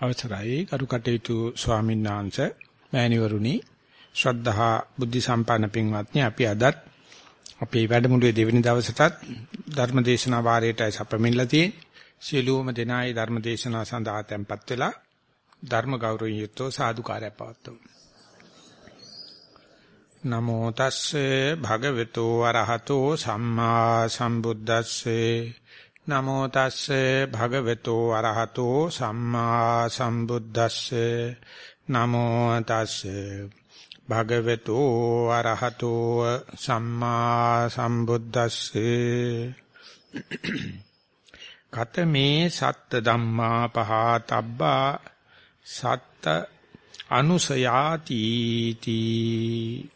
අවසරයි. කරු කටයුතු ස්වාමීන් වහන්සේ මෑණිවරුනි ශ්‍රද්ධහා බුද්ධ සම්පන්න පින්වත්නි අපි අදත් අපේ වැඩමුළුවේ දෙවෙනි දවසටත් ධර්ම දේශනා වාරයටයි සැපමින්ලා තියෙන්නේ. සියලුම දෙනායි ධර්ම දේශනා සඳහා tempත් වෙලා ධර්ම ගෞරවයෙන් යුක්තව සාදුකාරය පවත්වමු. නමෝ තස්සේ භගවතු වරහතෝ සම්මා සම්බුද්දස්සේ නමෝ තස්සේ භගවතු අරහතෝ සම්මා සම්බුද්දස්සේ. නමෝ තස්සේ භගවතු අරහතෝ සම්මා සම්බුද්දස්සේ. කතමේ සත්ත ධම්මා පහතබ්බා සත්ත අනුසයාති තී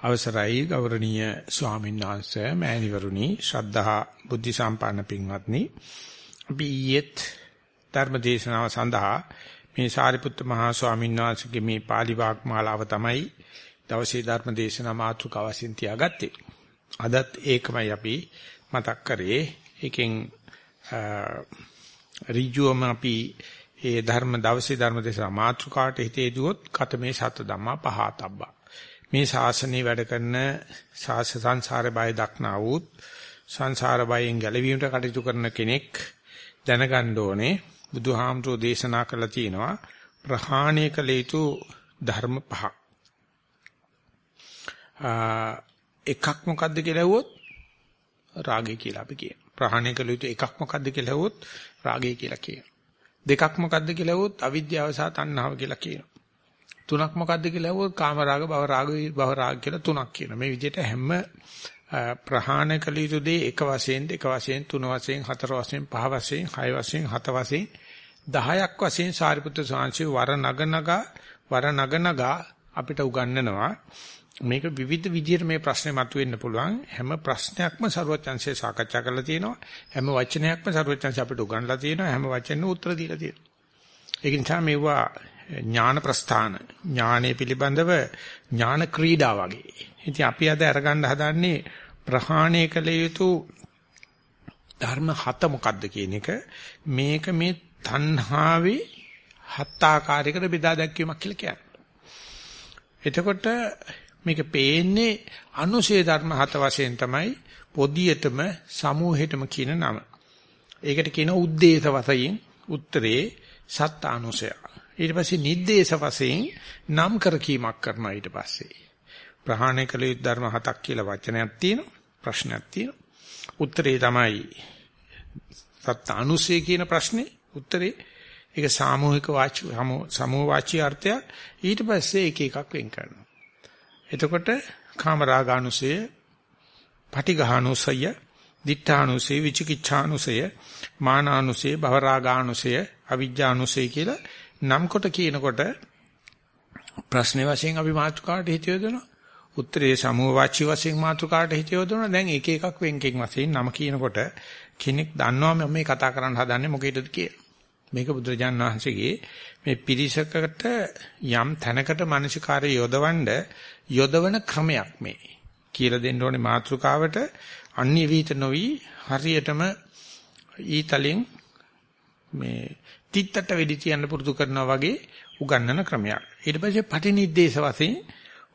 අවසරයි ගෞරවනීය ස්වාමීන් වහන්සේ මෑණිවරුනි ශ්‍රද්ධා බුද්ධ සම්පන්න පින්වත්නි. අපි ඊයේත් ධර්ම දේශනාව සඳහා මේ සාරිපුත්ත මහා ස්වාමීන් වහන්සේගේ මේ pāli වාග්මාලාව තමයි දවසේ ධර්ම දේශනා මාතෘකාව වශයෙන් තියාගත්තේ. අදත් ඒකමයි අපි මතක් කරේ. එකෙන් ඍජුවම අපි ඒ ධර්ම දවසේ ධර්ම දේශනා මාතෘකාවට හිතේ දුවොත් කතමේ සත ධම්මා පහතබ්බා මේ ශාසනය වැඩ කරන ශාස සංසාර බය දක්නා වූත් සංසාර බයෙන් ගැලවීමට කටයුතු කරන කෙනෙක් දැනගන්න ඕනේ බුදුහාමුදුරෝ දේශනා කළා තියෙනවා ප්‍රහාණය කළ යුතු ධර්ම පහ. එකක් මොකද්ද කියලා ඇහුවොත් රාගය කියලා අපි කියනවා. ප්‍රහාණය කළ යුතු එකක් මොකද්ද කියලා ඇහුවොත් රාගය කියලා කියනවා. දෙකක් මොකද්ද කියලා ඇහුවොත් අවිද්‍යාව සහ තණ්හාව කියලා කියනවා. තුනක් මොකද්ද කියලා අහුවොත් කාම රාග භව රාග භව රාග කියලා තුනක් කියන. මේ විදිහට හැම ප්‍රහාණය කළ යුතු දේ එක වශයෙන් දෙක වශයෙන් තුන වශයෙන් හතර වශයෙන් පහ වශයෙන් හය වශයෙන් හත වශයෙන් 10ක් වශයෙන් සාරිපුත්‍ර සාංශේ වර නගනග වර නගනග අපිට උගන්වනවා. මේක විවිධ විදිහට මේ ප්‍රශ්නේ මතුවෙන්න පුළුවන්. හැම ප්‍රශ්නයක්ම ਸਰවචන්සේ සාකච්ඡා කරලා තියෙනවා. හැම වචනයක්ම ਸਰවචන්සේ අපිට උගන්ලා තියෙනවා. හැම වචනෙම උත්තර දීලා තියෙනවා. ඒක නිසා මේවා ඥාන ප්‍රස්ථාන ඥානයේ පිළිබඳව ඥාන ක්‍රීඩා වගේ. ඉතින් අපි අද අරගන්න හදන්නේ ප්‍රහාණය කළ යුතු ධර්ම හත මොකක්ද කියන එක මේක මේ තණ්හාවේ හත් ආකාරයකට බෙදා දැක්වීමක් කියලා කියන්නේ. එතකොට මේක පේන්නේ අනුශේ ධර්ම හත වශයෙන් තමයි පොදියටම සමූහෙටම කියන නම. ඒකට කියන උද්දේශ වශයෙන් උත්තරේ සත්තානුසය. ඊට පස්සේ නිද්දේශ වශයෙන් නම් කර කීමක් කරනවා ඊට පස්සේ. ප්‍රහාණය කළ යුතු ධර්ම හතක් කියලා වචනයක් තියෙනවා ප්‍රශ්නයක් තියෙනවා. උත්තරේ තමයි සත්‍ය අනුසය කියන ප්‍රශ්නේ උත්තරේ ඒක සාමූහික වාචි සමූහ වාචී අර්ථය ඊට පස්සේ එක එකක් වෙන් කරනවා. එතකොට කාමරාගානුසය, පටිඝානුසය, දිඨානුසය, විචිකිච්ඡානුසය, මානානුසය, භවරාගානුසය, අවිජ්ජානුසය කියලා නම් කොට කියනකොට ප්‍රශ්නේ වශයෙන් අපි මාතෘකාවට හිත යොදනවා. උත්තරේ සමූහ වාචි වශයෙන් මාතෘකාවට හිත යොදනවා. දැන් එක එකක් වෙන්කෙන් වශයෙන් නම කියනකොට කෙනෙක් දන්නවා මම මේ කතා කරන්න හදන්නේ මොකේද කියලා. මේක බුදුරජාන් වහන්සේගේ මේ පිරිසකට යම් තැනකට මානසිකාරය යොදවන්න යොදවන ක්‍රමයක් මේ. කියලා දෙන්න ඕනේ මාතෘකාවට අන්‍ය විහිිත නොවි හරියටම ඊතලෙන් මේ තිත්තට වෙඩි තියන්න පුරුදු කරනවා වගේ උගන්වන ක්‍රමයක්. ඊට පස්සේ පටිනිද්දේශ වශයෙන්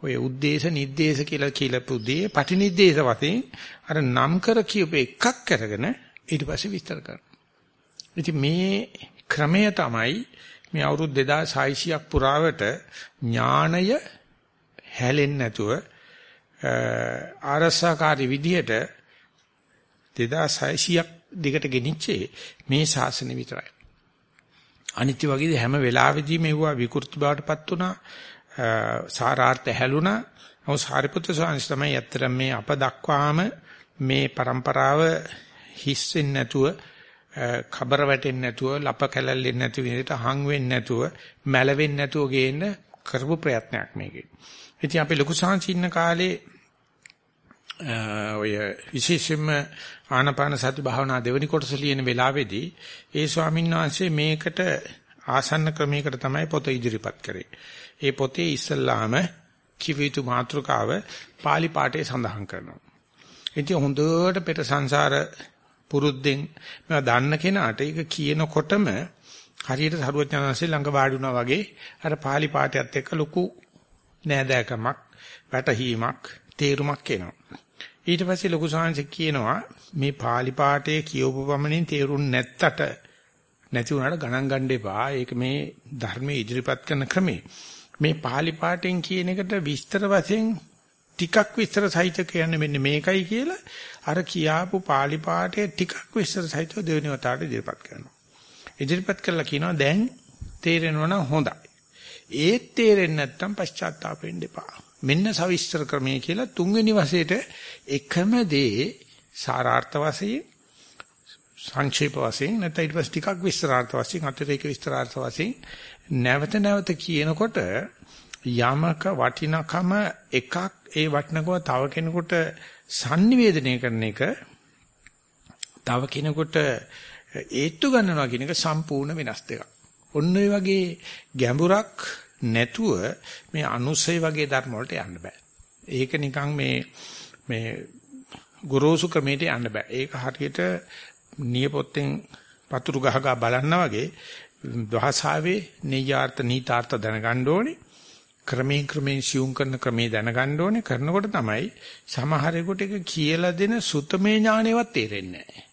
ඔය උද්දේශ නිද්දේශ කියලා කියලාපු දේ පටිනිද්දේශ වශයෙන් අර නම් කර කියපු එකක් අරගෙන ඊට පස්සේ විස්තර කරනවා. ඉතින් මේ ක්‍රමය තමයි මේ අවුරුදු 2600ක් පුරාවට ඥාණය හැලෙන්නේ නැතුව ආරසකාරී විදිහට 2600ක් දිගට ගෙනිච්චේ මේ ශාසනය විතරයි. අනිත්‍ය වගේ හැම වෙලාවෙදී මෙවුවා විකෘති බවටපත් වුණා සාරාර්ථ හැලුණා නමුත් සාරිපුත්‍ර ස්වාමීන් තමයි ඇත්තට මේ අප දක්වාම මේ પરම්පරාව හිස් වෙන්නේ නැතුව කබර වැටෙන්නේ නැතුව ලප කැලල්ලෙන්නේ නැතුව විදිහට හං වෙන්නේ නැතුව මැල වෙන්නේ නැතුව ගේන්න කරපු ප්‍රයත්නයක් මේකේ. ඉතින් අපි ලොකු සංචින්න කාලේ ඔය විශේෂයෙන්ම ආනාපාන සති භාවනා දෙවෙනි කොටස ලියන වෙලාවේදී ඒ ස්වාමීන් වහන්සේ මේකට ආසන්න ක්‍රමයකට තමයි පොත ඉදිරිපත් කරේ. ඒ පොතේ ඉස්සල්ලාම කිවිතු මාත්‍රකාව pāli පාඨයේ සඳහන් කරනවා. ඉතින් හොඳට පෙර සංසාර පුරුද්දෙන් මේවා දන්න කෙනාට ඒක කියනකොටම හරියට සරුවචනanse ළඟ වාඩි වුණා වගේ අර pāli පාඨයත් එක්ක ලොකු නෑදෑකමක් වැටහීමක් තේරුමක් එනවා. ඊට පස්සේ ලොකු සාංශ කියනවා මේ pāli පාඨයේ කියවපු පමණින් තේරුම් නැත්තට නැති වුණාට ගණන් ගන්න එපා. ඒක මේ ධර්මයේ ඉදිරිපත් කරන ක්‍රමේ. මේ pāli පාඨයෙන් කියන එකට විස්තර වශයෙන් ටිකක් විස්තර සහිත කියන්නේ මෙන්න මේකයි කියලා අර කියාපු pāli පාඨයේ ටිකක් විස්තර සහිතව දෙවෙනි වතාවට ඉදිරිපත් කරනවා. ඉදිරිපත් කළා කියනවා දැන් තේරෙනවා නම් හොඳයි. ඒත් තේරෙන්නේ නැත්නම් පශ්චාත්තාප වෙන්න එපා. මෙන්න සවිස්තර ක්‍රමයේ කියලා තුන්වෙනි වශයට එකම දේ සාරාර්ථ වශයෙන් සංක්ෂේප වශයෙන් නැත්නම් ඊට පස්සේ ටිකක් විස්තරාර්ථ වශයෙන් අතිරේක විස්තරාර්ථ වශයෙන් නැවත නැවත කියනකොට යමක වටිනකම එකක් ඒ වටිනකම තව කෙනෙකුට sannivedanaya කරන එක තව කෙනෙකුට ඒත්තු ගන්නවා කියන එක සම්පූර්ණ වෙනස් දෙකක්. ඔන්න ඔය වගේ ගැඹුරක් නැතුව මේ අනුසය වගේ ධර්ම වලට යන්න බෑ. ඒක නිකන් මේ මේ ගොරෝසු ක්‍රමයට යන්න බෑ. ඒක හරියට නියපොත්තෙන් පතුරු ගහ ගහ බලන්න වගේ භාෂාවේ නෙයාර්ථ නීතාර්ථ දැනගන්න ඕනේ. ක්‍රමයෙන් ක්‍රමයෙන් සියුම් කරන ක්‍රමේ දැනගන්න ඕනේ. කරනකොට තමයි සමහරෙකුට ඒක කියලා දෙන සුතමේ ඥානෙවත් තේරෙන්නේ නැහැ.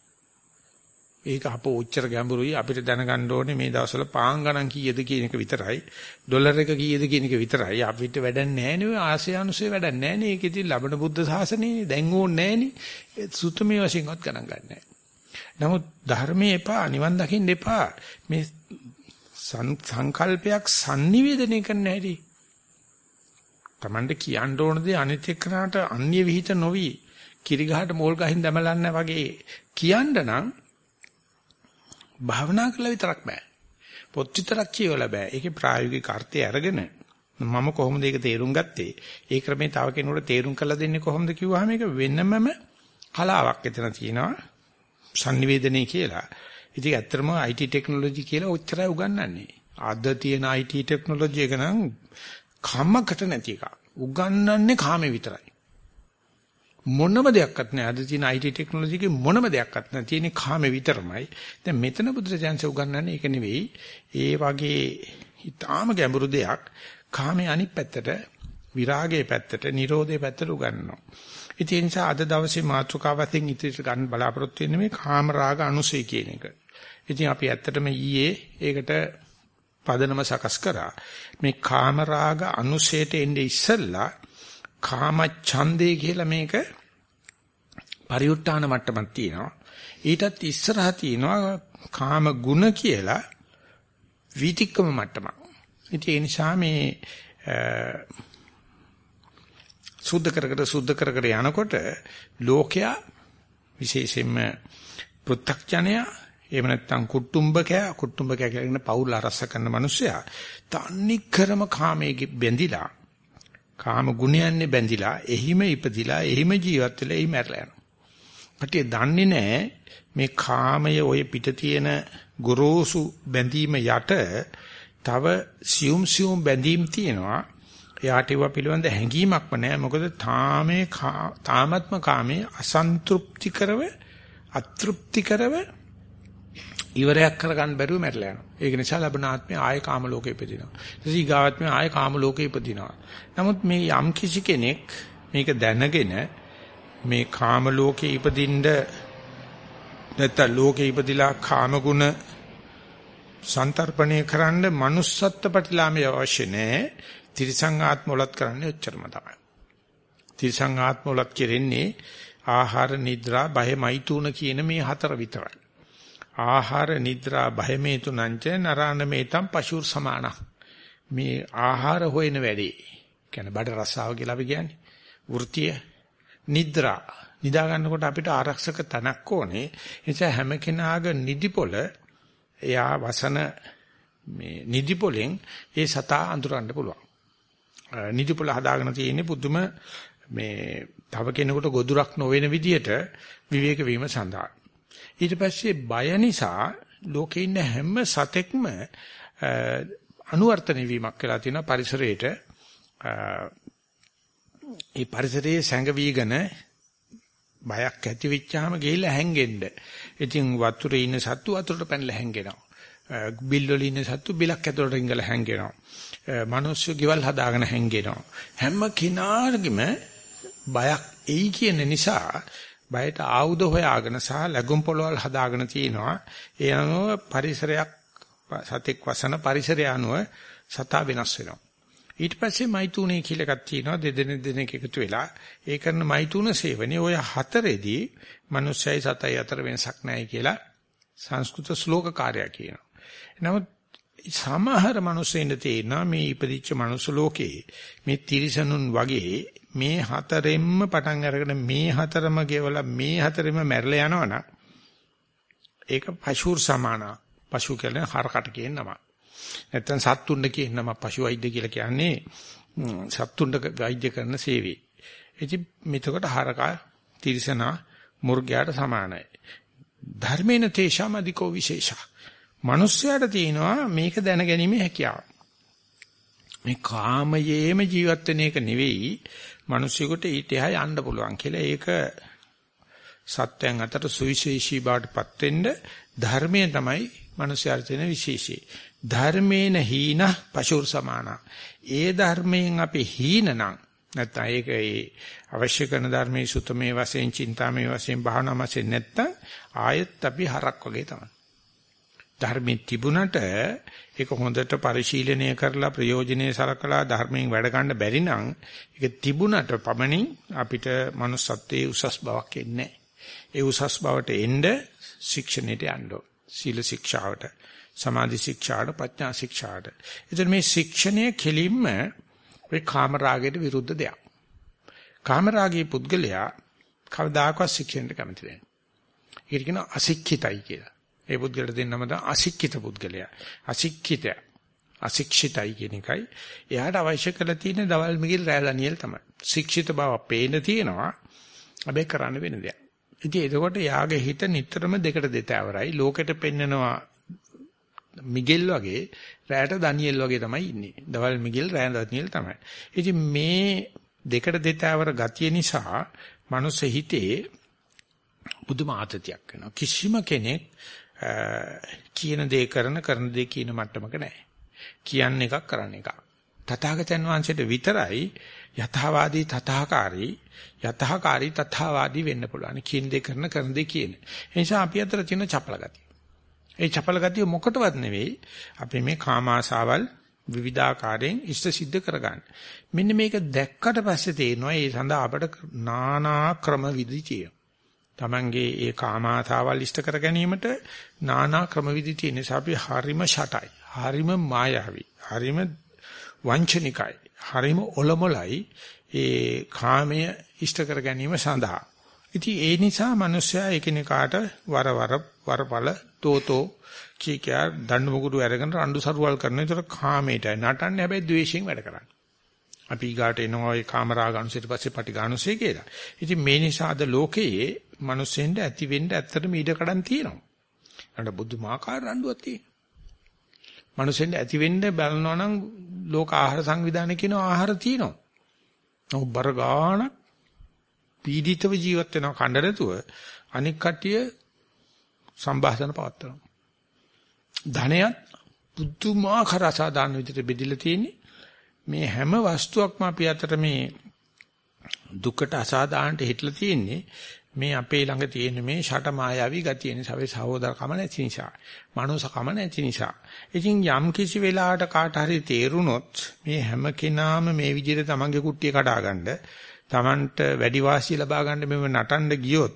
ඒක අපෝ උච්චර ගැඹුරුයි. අපිට දැනගන්න ඕනේ මේ දවස්වල පාන් ගණන් කීයද කියන එක විතරයි. ඩොලර් එක කීයද කියන එක විතරයි. අපිට වැඩක් නැහැ නේ ආසියානුසේ වැඩක් නැහැ නේ. ඒක ඉතින් ලබන බුද්ධ ශාසනේ දැන් ඕනේ නැහැ නේ. සුත්තමේ වශයෙන්වත් ගණන් ගන්න නමුත් ධර්මයේ එපා නිවන් දකින්න එපා. මේ සංකල්පයක් sannivedanaya කරන්න හැටි. Tamande කියන්න ඕන දේ අනිත් එක්කනට අන්‍ය විහිිත නොවි. කිරිගහට මෝල් ගහින් දැමලන්න වගේ. කියන්න නම් භාවනා කළා විතරක් බෑ. පොත් විතරක් කියවලා බෑ. ඒකේ ප්‍රායෝගික අර්ථය අරගෙන මම කොහොමද ඒක තේරුම් ගත්තේ? ඒ ක්‍රමේ තව කෙනෙකුට තේරුම් කරලා දෙන්නේ කොහොමද කිව්වහම ඒක වෙනමම කලාවක් එතන තියෙනවා. sannivedanaya කියලා. ඉතින් ඇත්තටම IT ටෙක්නොලොජි කියලා ඔච්චරයි උගන්වන්නේ. අද තියෙන IT ටෙක්නොලොජි එක නම් කම්මකට නැති එකක්. උගන්වන්නේ කාමේ විතරයි. මොනම දෙයක්වත් නැහැ. අද තියෙන IT ටෙක්නොලොජි එකේ මොනම දෙයක්වත් නැහැ. තියෙන්නේ කාම විතරමයි. දැන් මෙතන බුදුරජාන්සේ උගන්වන්නේ ඒක නෙවෙයි. ඒ වගේ ඊටාම ගැඹුරු දෙයක් කාමයේ අනිත් පැත්තට විරාගයේ පැත්තට, Nirodhe පැත්තට උගන්වනවා. ඉතින් ඒ නිසා අද දවසේ මාතෘකාවෙන් ඉදිරියට ගන්න බලාපොරොත්තු වෙන්නේ මේ කාම රාග අනුසය කියන එක. ඉතින් අපි ඇත්තටම ඊයේ ඒකට පදනම සකස් කරා. මේ කාම රාග අනුසයට එන්නේ ඉස්සෙල්ලා කාම ඡන්දේ කියලා මේක පරිඋත් ทาน මට්ටමක් තියෙනවා. ඊටත් ඉස්සරහා තියෙනවා කාම ගුණ කියලා විතික්කම මට්ටමක්. ඉතින් ඒ නිසා මේ සුද්ධ කර කර සුද්ධ කර කර යනකොට ලෝකයා විශේෂයෙන්ම පෘථග්ජනයා එහෙම නැත්නම් කුටුම්බකයා කුටුම්බකයා කියන පවුල් අරස කරන මිනිසයා තන්නි කරම කාමයේ බැඳිලා කාම ගුණයන්නේ බැඳිලා එහිම ඉපදිලා එහිම ජීවත් වෙලා එහි මැරලා යනවා. කටිය දන්නේ නැහැ මේ කාමය ඔය පිට තියෙන ගොරෝසු බැඳීම යට තව සියුම් සියුම් බැඳීම් තියෙනවා. එයාට ඒවා පිළිබඳ හැඟීමක්ම නැහැ. මොකද තාමේ තාමත්ම කාමේ අසන්තෘප්තිකරව අතෘප්තිකරව ඉවරයක් කරගන්න බැරුව මැරලා යනවා. ඒක නිසා ලබන ආත්මය ආය කාම ලෝකේ ඉපදිනවා. ඊට ඊගාත්මය ආය කාම ලෝකේ ඉපදිනවා. නමුත් මේ යම් කිසි කෙනෙක් මේක දැනගෙන මේ කාම ලෝකේ ඉපදින්න නැත්නම් ලෝකේ ඉපදිලා කාම ගුණ සන්තරපණය කරන්න manussත්ත්ව ප්‍රතිලාමය අවශ්‍ය නැහැ. තිරිසං ආත්ම වලත් කරන්නේ ඔච්චරම තමයි. තිරිසං ආත්ම වලත් කෙරෙන්නේ ආහාර නිද්‍රා බය මෛතුන කියන මේ හතර විතරයි. ආහාර නිද්‍රා භයමේ තුනංච නරාණමේතම් පශුර් සමාන මේ ආහාර හොයන වැඩේ කියන්නේ බඩ රස්සාව කියලා අපි කියන්නේ වෘත්තිය නිද්‍රා නිදා ගන්නකොට අපිට ආරක්ෂක තනක් ඕනේ. ඒ නිසා හැම කෙනාගේ නිදිපොළ එයා වසන මේ නිදිපොලෙන් ඒ සතා අඳුරන්න පුළුවන්. නිදිපොළ හදාගෙන තියෙන්නේ පුදුම මේ තව කෙනෙකුට ගොදුරක් නොවන විදියට විවේක වීම සඳහා. ඊට පස්සේ බය නිසා ලෝකේ ඉන්න හැම සතෙක්ම අනුවර්තන වීමක් වෙලා තියෙනවා පරිසරයට. ඒ පරිසරයේ සැඟවිගෙන බයක් ඇති වෙච්චාම ගිහිල්ලා හැංගෙන්න. ඉතින් වතුරේ ඉන්න සත්තු වතුරට පැනලා හැංගෙනවා. බිල් වල ඉන්න සත්තු බිලක් ඇතුළට ඉංගලා හැංගෙනවා. මිනිස්සු ගෙවල් හදාගෙන හැංගෙනවා. හැම කෙනාගේම බයක් එයි කියන නිසා බයට ආයුධ හොයාගෙන සහ ලැබුම් පොළවල් හදාගෙන තිනවා. ඒ අනුව පරිසරයක් සතෙක් වසන පරිසරය අනුව සතා වෙනස් වෙනවා. ඊට පස්සේ මෛතුනේ කියලා එකක් තියෙනවා දෙදෙනෙක් දෙනෙක් එකතු වෙලා ඒ කරන මෛතුන සේවනයේ ඔය හතරේදී මිනිස්සයි සතයි අතර වෙනසක් නැහැ කියලා සංස්කෘත ශ්ලෝක කාර්යය කියනවා. නමුත් සමහර මිනිස්සුන්ට තේරෙනවා මේ ඉපදිච්ච මනුස්ස ලෝකේ මේ තිරිසනුන් වගේ මේ හතරෙන්ම පටන් අරගෙන මේ හතරම ගෙවලා මේ හතරෙම මැරලා යනවනම් ඒක පශුර් සමාන පශු කියන්නේ හරකට කියන නම. නැත්තම් සත්තුන්ඩ කියන නම පශු වෛද්‍ය කියලා කියන්නේ සත්තුන්ඩ වෛද්‍ය කරන සේවය. ඉතින් මෙතකොට හරකා තිරිසනා මුර්ගයාට සමානයි. ධර්මේන තේෂාම අධිකෝ විශේෂා. මිනිස්යාට තියෙනවා මේක දැනගැනීමේ හැකියාව. මේ කාමයේම ජීවත් වෙන එක නෙවෙයි මිනිස්සුෙකුට ඊට එහා යන්න පුළුවන් කියලා ඒක සත්‍යයන් අතර සුවිශේෂී බවටපත් වෙන්න ධර්මයේ තමයි මිනිස්යාට තියෙන විශේෂී. ධර්මේන හීන පශුර් සමාන. ඒ ධර්මයෙන් අපි හීන නම් නැත්නම් ඒක ඒ අවශ්‍ය කරන ධර්මයේ සුතමේ වශයෙන්, චින්තාමේ වශයෙන්, භාවනා වශයෙන් නැත්නම් ආයෙත් අපි හරක් වගේ තමයි. ධර්මයේ තිබුණට ඒක හොඳට පරිශීලනය කරලා ප්‍රයෝජනෙයි සලකලා ධර්මයෙන් වැඩ ගන්න බැරි නම් ඒක තිබුණට පමණින් අපිට manussත්වයේ උසස් බවක් එන්නේ ඒ උසස් බවට එන්න ශික්ෂණයට යන්න සීල ශික්ෂාවට සමාධි ශික්ෂාවට ප්‍රඥා ශික්ෂාවට. එතන මේ ශික්ෂණය කෙලින්ම ඒ කාමරාගයට විරුද්ධ දෙයක්. කාමරාගී පුද්ගලයා කවදාකවත් ශික්ෂණයට කැමති නැහැ. ඒක කියනවා අශික්ෂිතයි කියලා. ඒ පුද්ගලට දෙන්නම තමයි අශික්ෂිත පුද්ගලයා. අශික්ෂිත අශික්ෂිතයි කියන එකයි. එයාට අවශ්‍ය කරලා තියෙන දවල් මිගිල් රෑ ඩැනියෙල් තමයි. ශික්ෂිත බව පේන තියෙනවා. හැබැයි කරන්න වෙන දෙයක්. ඉතින් එතකොට යාගේ හිත නිතරම දෙකට දෙතවරයි. ලෝකෙට පෙන්නනවා මිගෙල් වගේ රැයට ඩැනියෙල් වගේ තමයි ඉන්නේ. දවල් මිගෙල් රෑ ඩැනියෙල් තමයි. ඉතින් මේ දෙකට දෙතවර ගතිය නිසා මනුස්ස හිතේ බුදුම ආතතියක් වෙනවා. කිසිම කෙනෙක් කියන දේ කරන කරන දේ කියන මට්ටමක නැහැ. කියන්න එකක් කරන්න එකක්. තථාගතයන් වහන්සේට විතරයි යථාවාදී තථාකාරී යථාකාරී තථාවාදී වෙන්න පුළුවන්. කියන දේ කරන කරන දේ කියන. ඒ නිසා අපි අතර තියෙන චපල ගතිය. ඒ චපල ගතිය මොකටවත් නෙවෙයි අපි මේ කාම ආසාවල් විවිධාකාරයෙන් ඉෂ්ට සිද්ධ කරගන්න. මෙන්න මේක දැක්කට පස්සේ තේරෙනවා ඒ සඳහා අපට নানা ක්‍රම විදි තියෙනවා. Tamange ඒ කාමාතාවල් ඉෂ්ට කර ගැනීමට নানা ක්‍රමවිදි තියෙන නිසා අපි හරිම ෂටයි. හරිම මායාවි. හරිම වංචනිකයි. හරිම ඔලොමලයි ඒ කාමය ඉෂ්ට කර ගැනීම සඳහා. ඉතින් ඒ නිසා මිනිස්සයා එකිනෙකාට වර වර වරපල තෝතෝ කීකියා දඬු මුගුරු අරගෙන රණ්ඩු සරුවල් කරන. ඒතර කාමයටයි නටන්නේ හැබැයි ද්වේෂයෙන් වැඩ කරන්නේ. අපි ඊගාට එනවා ඒ කාමරාගානුසයට පස්සේ පටිඝානුසය කියලා. ඉතින් මේ නිසා අද ලෝකයේ මිනිස්සෙන්ට ඇති වෙන්න ඇත්තටම ඉඩ කඩන් තියෙනවා. අන්න බුදුමාකාර රණ්ඩුවක් තියෙනවා. මිනිස්සෙන්ට ඇති වෙන්න බලනවා නම් ලෝක ආහාර සංවිධානය කියන ආහාර තියෙනවා. නෝ බර ගාන පීඩිතව ජීවත් වෙනවා කණ්ඩ නැතුව අනික් කට්ටිය සම්භාෂණ පවත්වනවා. ධනයත් පුදුමාකාර අසාධාරණ විදිහට බෙදලා තියෙන්නේ. මේ හැම වස්තුවක්ම අපි අතර මේ දුකට අසාධාරණට හිටලා තියෙන්නේ මේ අපේ ළඟ තියෙන මේ ෂට මායාවී ගතිය නිසා වේ සහෝදරකම නැති නිසා මනුසකම නැති නිසා. ඉතින් යම් කිසි වෙලාවකට කාට හරි තේරුනොත් මේ හැම කෙනාම මේ විදිහට තමන්ගේ කුට්ටිය කඩාගන්න තමන්ට වැඩි වාසිය ලබා ගන්න මෙව නටන්න ගියොත්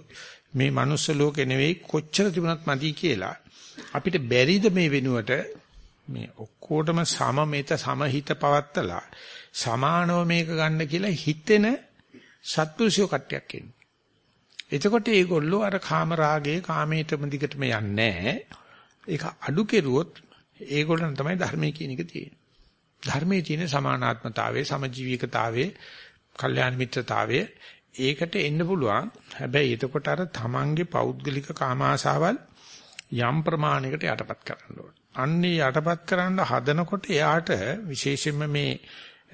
මේ මනුස්ස ලෝකේ නෙවෙයි කොච්චර තිබුණත් මදි කියලා අපිට බැරිද මේ වෙනුවට මේ ඔක්කොටම සමමෙත සමහිත පවත්තලා සමානව මේක ගන්න කියලා හිතෙන සත්පුරුෂයෝ කට්ටියක් ඉන්නේ එතකොට මේගොල්ලෝ අර කාම රාගයේ කාමයටම දිගටම යන්නේ ඒක අඩු කෙරුවොත් ඒගොල්ලන් තමයි ධර්මයේ කියන එක තියෙන්නේ. ධර්මයේ තියෙන සමානාත්මතාවයේ සමජීවිකතාවයේ කල්යාණ මිත්‍රතාවයේ ඒකට එන්න පුළුවන්. හැබැයි එතකොට අර තමන්ගේ පෞද්ගලික කාමාශාවල් යම් ප්‍රමාණයකට යටපත් කරන්න ඕන. අන්නේ යටපත් කරන්න හදනකොට එයාට විශේෂයෙන්ම මේ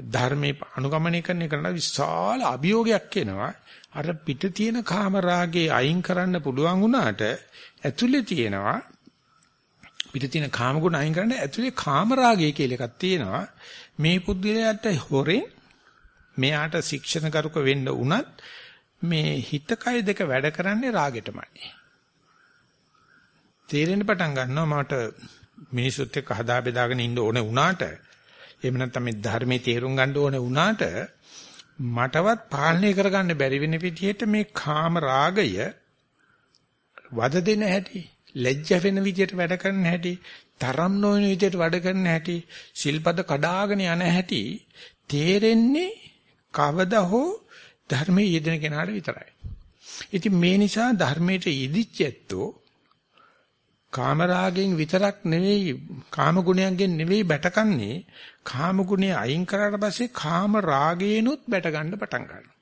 ධර්මයේ අනුගමනය කරන එකට විශාල අභියෝගයක් එනවා. අර පිට තියෙන කාම රාගේ අයින් කරන්න පුළුවන් වුණාට ඇතුලේ තියෙනවා පිට තියෙන කාම ගුණ අයින් කරන්න ඇතුලේ කාම රාගය කියලා එකක් තියෙනවා. මේ පුද්ගලයාට හොරෙන් මෙයාට ශික්ෂණ කරුක වෙන්න උනත් මේ හිත කය දෙක වැඩ කරන්නේ රාගෙටමයි. තේරෙන්න පටන් ගන්නවා මට මිනිසුත් එක්ක හදා බෙදාගෙන ඉන්න ඕනේ වුණාට එහෙම නැත්නම් මේ ධර්මයේ තේරුම් ගන්න ඕනේ වුණාට මටවත් පාලනය කරගන්න බැරි වෙන විදිහට මේ කාම රාගය වද දෙන හැටි ලැජ්ජ වෙන විදිහට වැඩ කරන හැටි තරම් නොවන විදිහට වැඩ කරන හැටි සිල්පද කඩාගෙන යන හැටි තේරෙන්නේ කවදා හෝ ධර්මයේ යෙදෙන කෙනාට විතරයි. ඉතින් මේ නිසා ධර්මයට යෙදිච්ච ඇත්තෝ කාමරාගෙන් විතරක් නෙවෙයි කාම ගුණයන්ගෙන් නෙවෙයි බැටකන්නේ කාම ගුණය අයින් කරාට පස්සේ කාම රාගේනොත් බැට ගන්න පටන් ගන්නවා.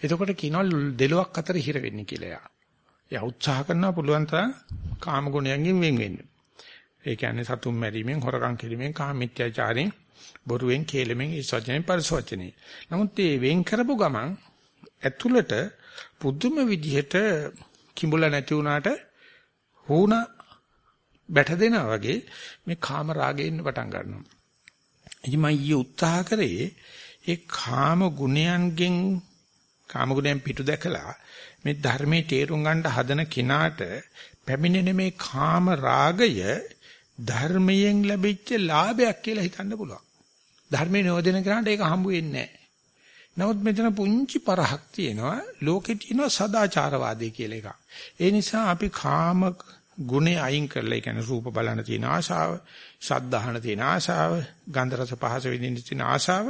එතකොට කියනවා දෙලොක් අතර හිර වෙන්නේ කියලා යා. එයා උත්සාහ කරනවා පුළුවන් තරම් කාම ගුණයන්ගෙන් වෙන් වෙන්න. ඒ කියන්නේ සතුම් මැරීමෙන්, හොරකම් කිරීමෙන්, කාම මිත්‍යාචාරයෙන්, බොරුවෙන්, කේලමෙන්, ඉස්වචනෙන්, පරිසවචනෙන්. නමුත් මේ වෙන් කරපු ගමන් ඇතුළට පුදුම විදිහට කිඹුල නැති වුණාට හුණ බැට දෙනා වගේ මේ කාම රාගේ ඉන්න පටන් ගන්නවා. ඉතින් මම ඊයේ උත්සාහ කරේ ඒ කාම ගුණයන්ගෙන් කාම ගුණයන් පිටු දැකලා මේ ධර්මයේ තේරුම් ගන්න හදන කෙනාට පැමිණෙන මේ කාම රාගය ධර්මයෙන් ලැබිච්ච ලාභයක් කියලා හිතන්න පුළුවන්. ධර්මයේ නොදෙන කෙනාට ඒක හම්බ වෙන්නේ නැහැ. නමුත් මෙතන පුංචි පරහක් තියෙනවා ලෝකෙ තියෙනවා සදාචාරවාදී කියලා එකක්. ඒ නිසා අපි කාම ගුණේ අයින් කරලා ඒ කියන්නේ රූප බලන තියෙන ආශාව, ශබ්දහන තියෙන ආශාව, ගන්ධ රස පහස විඳින්න තියෙන ආශාව,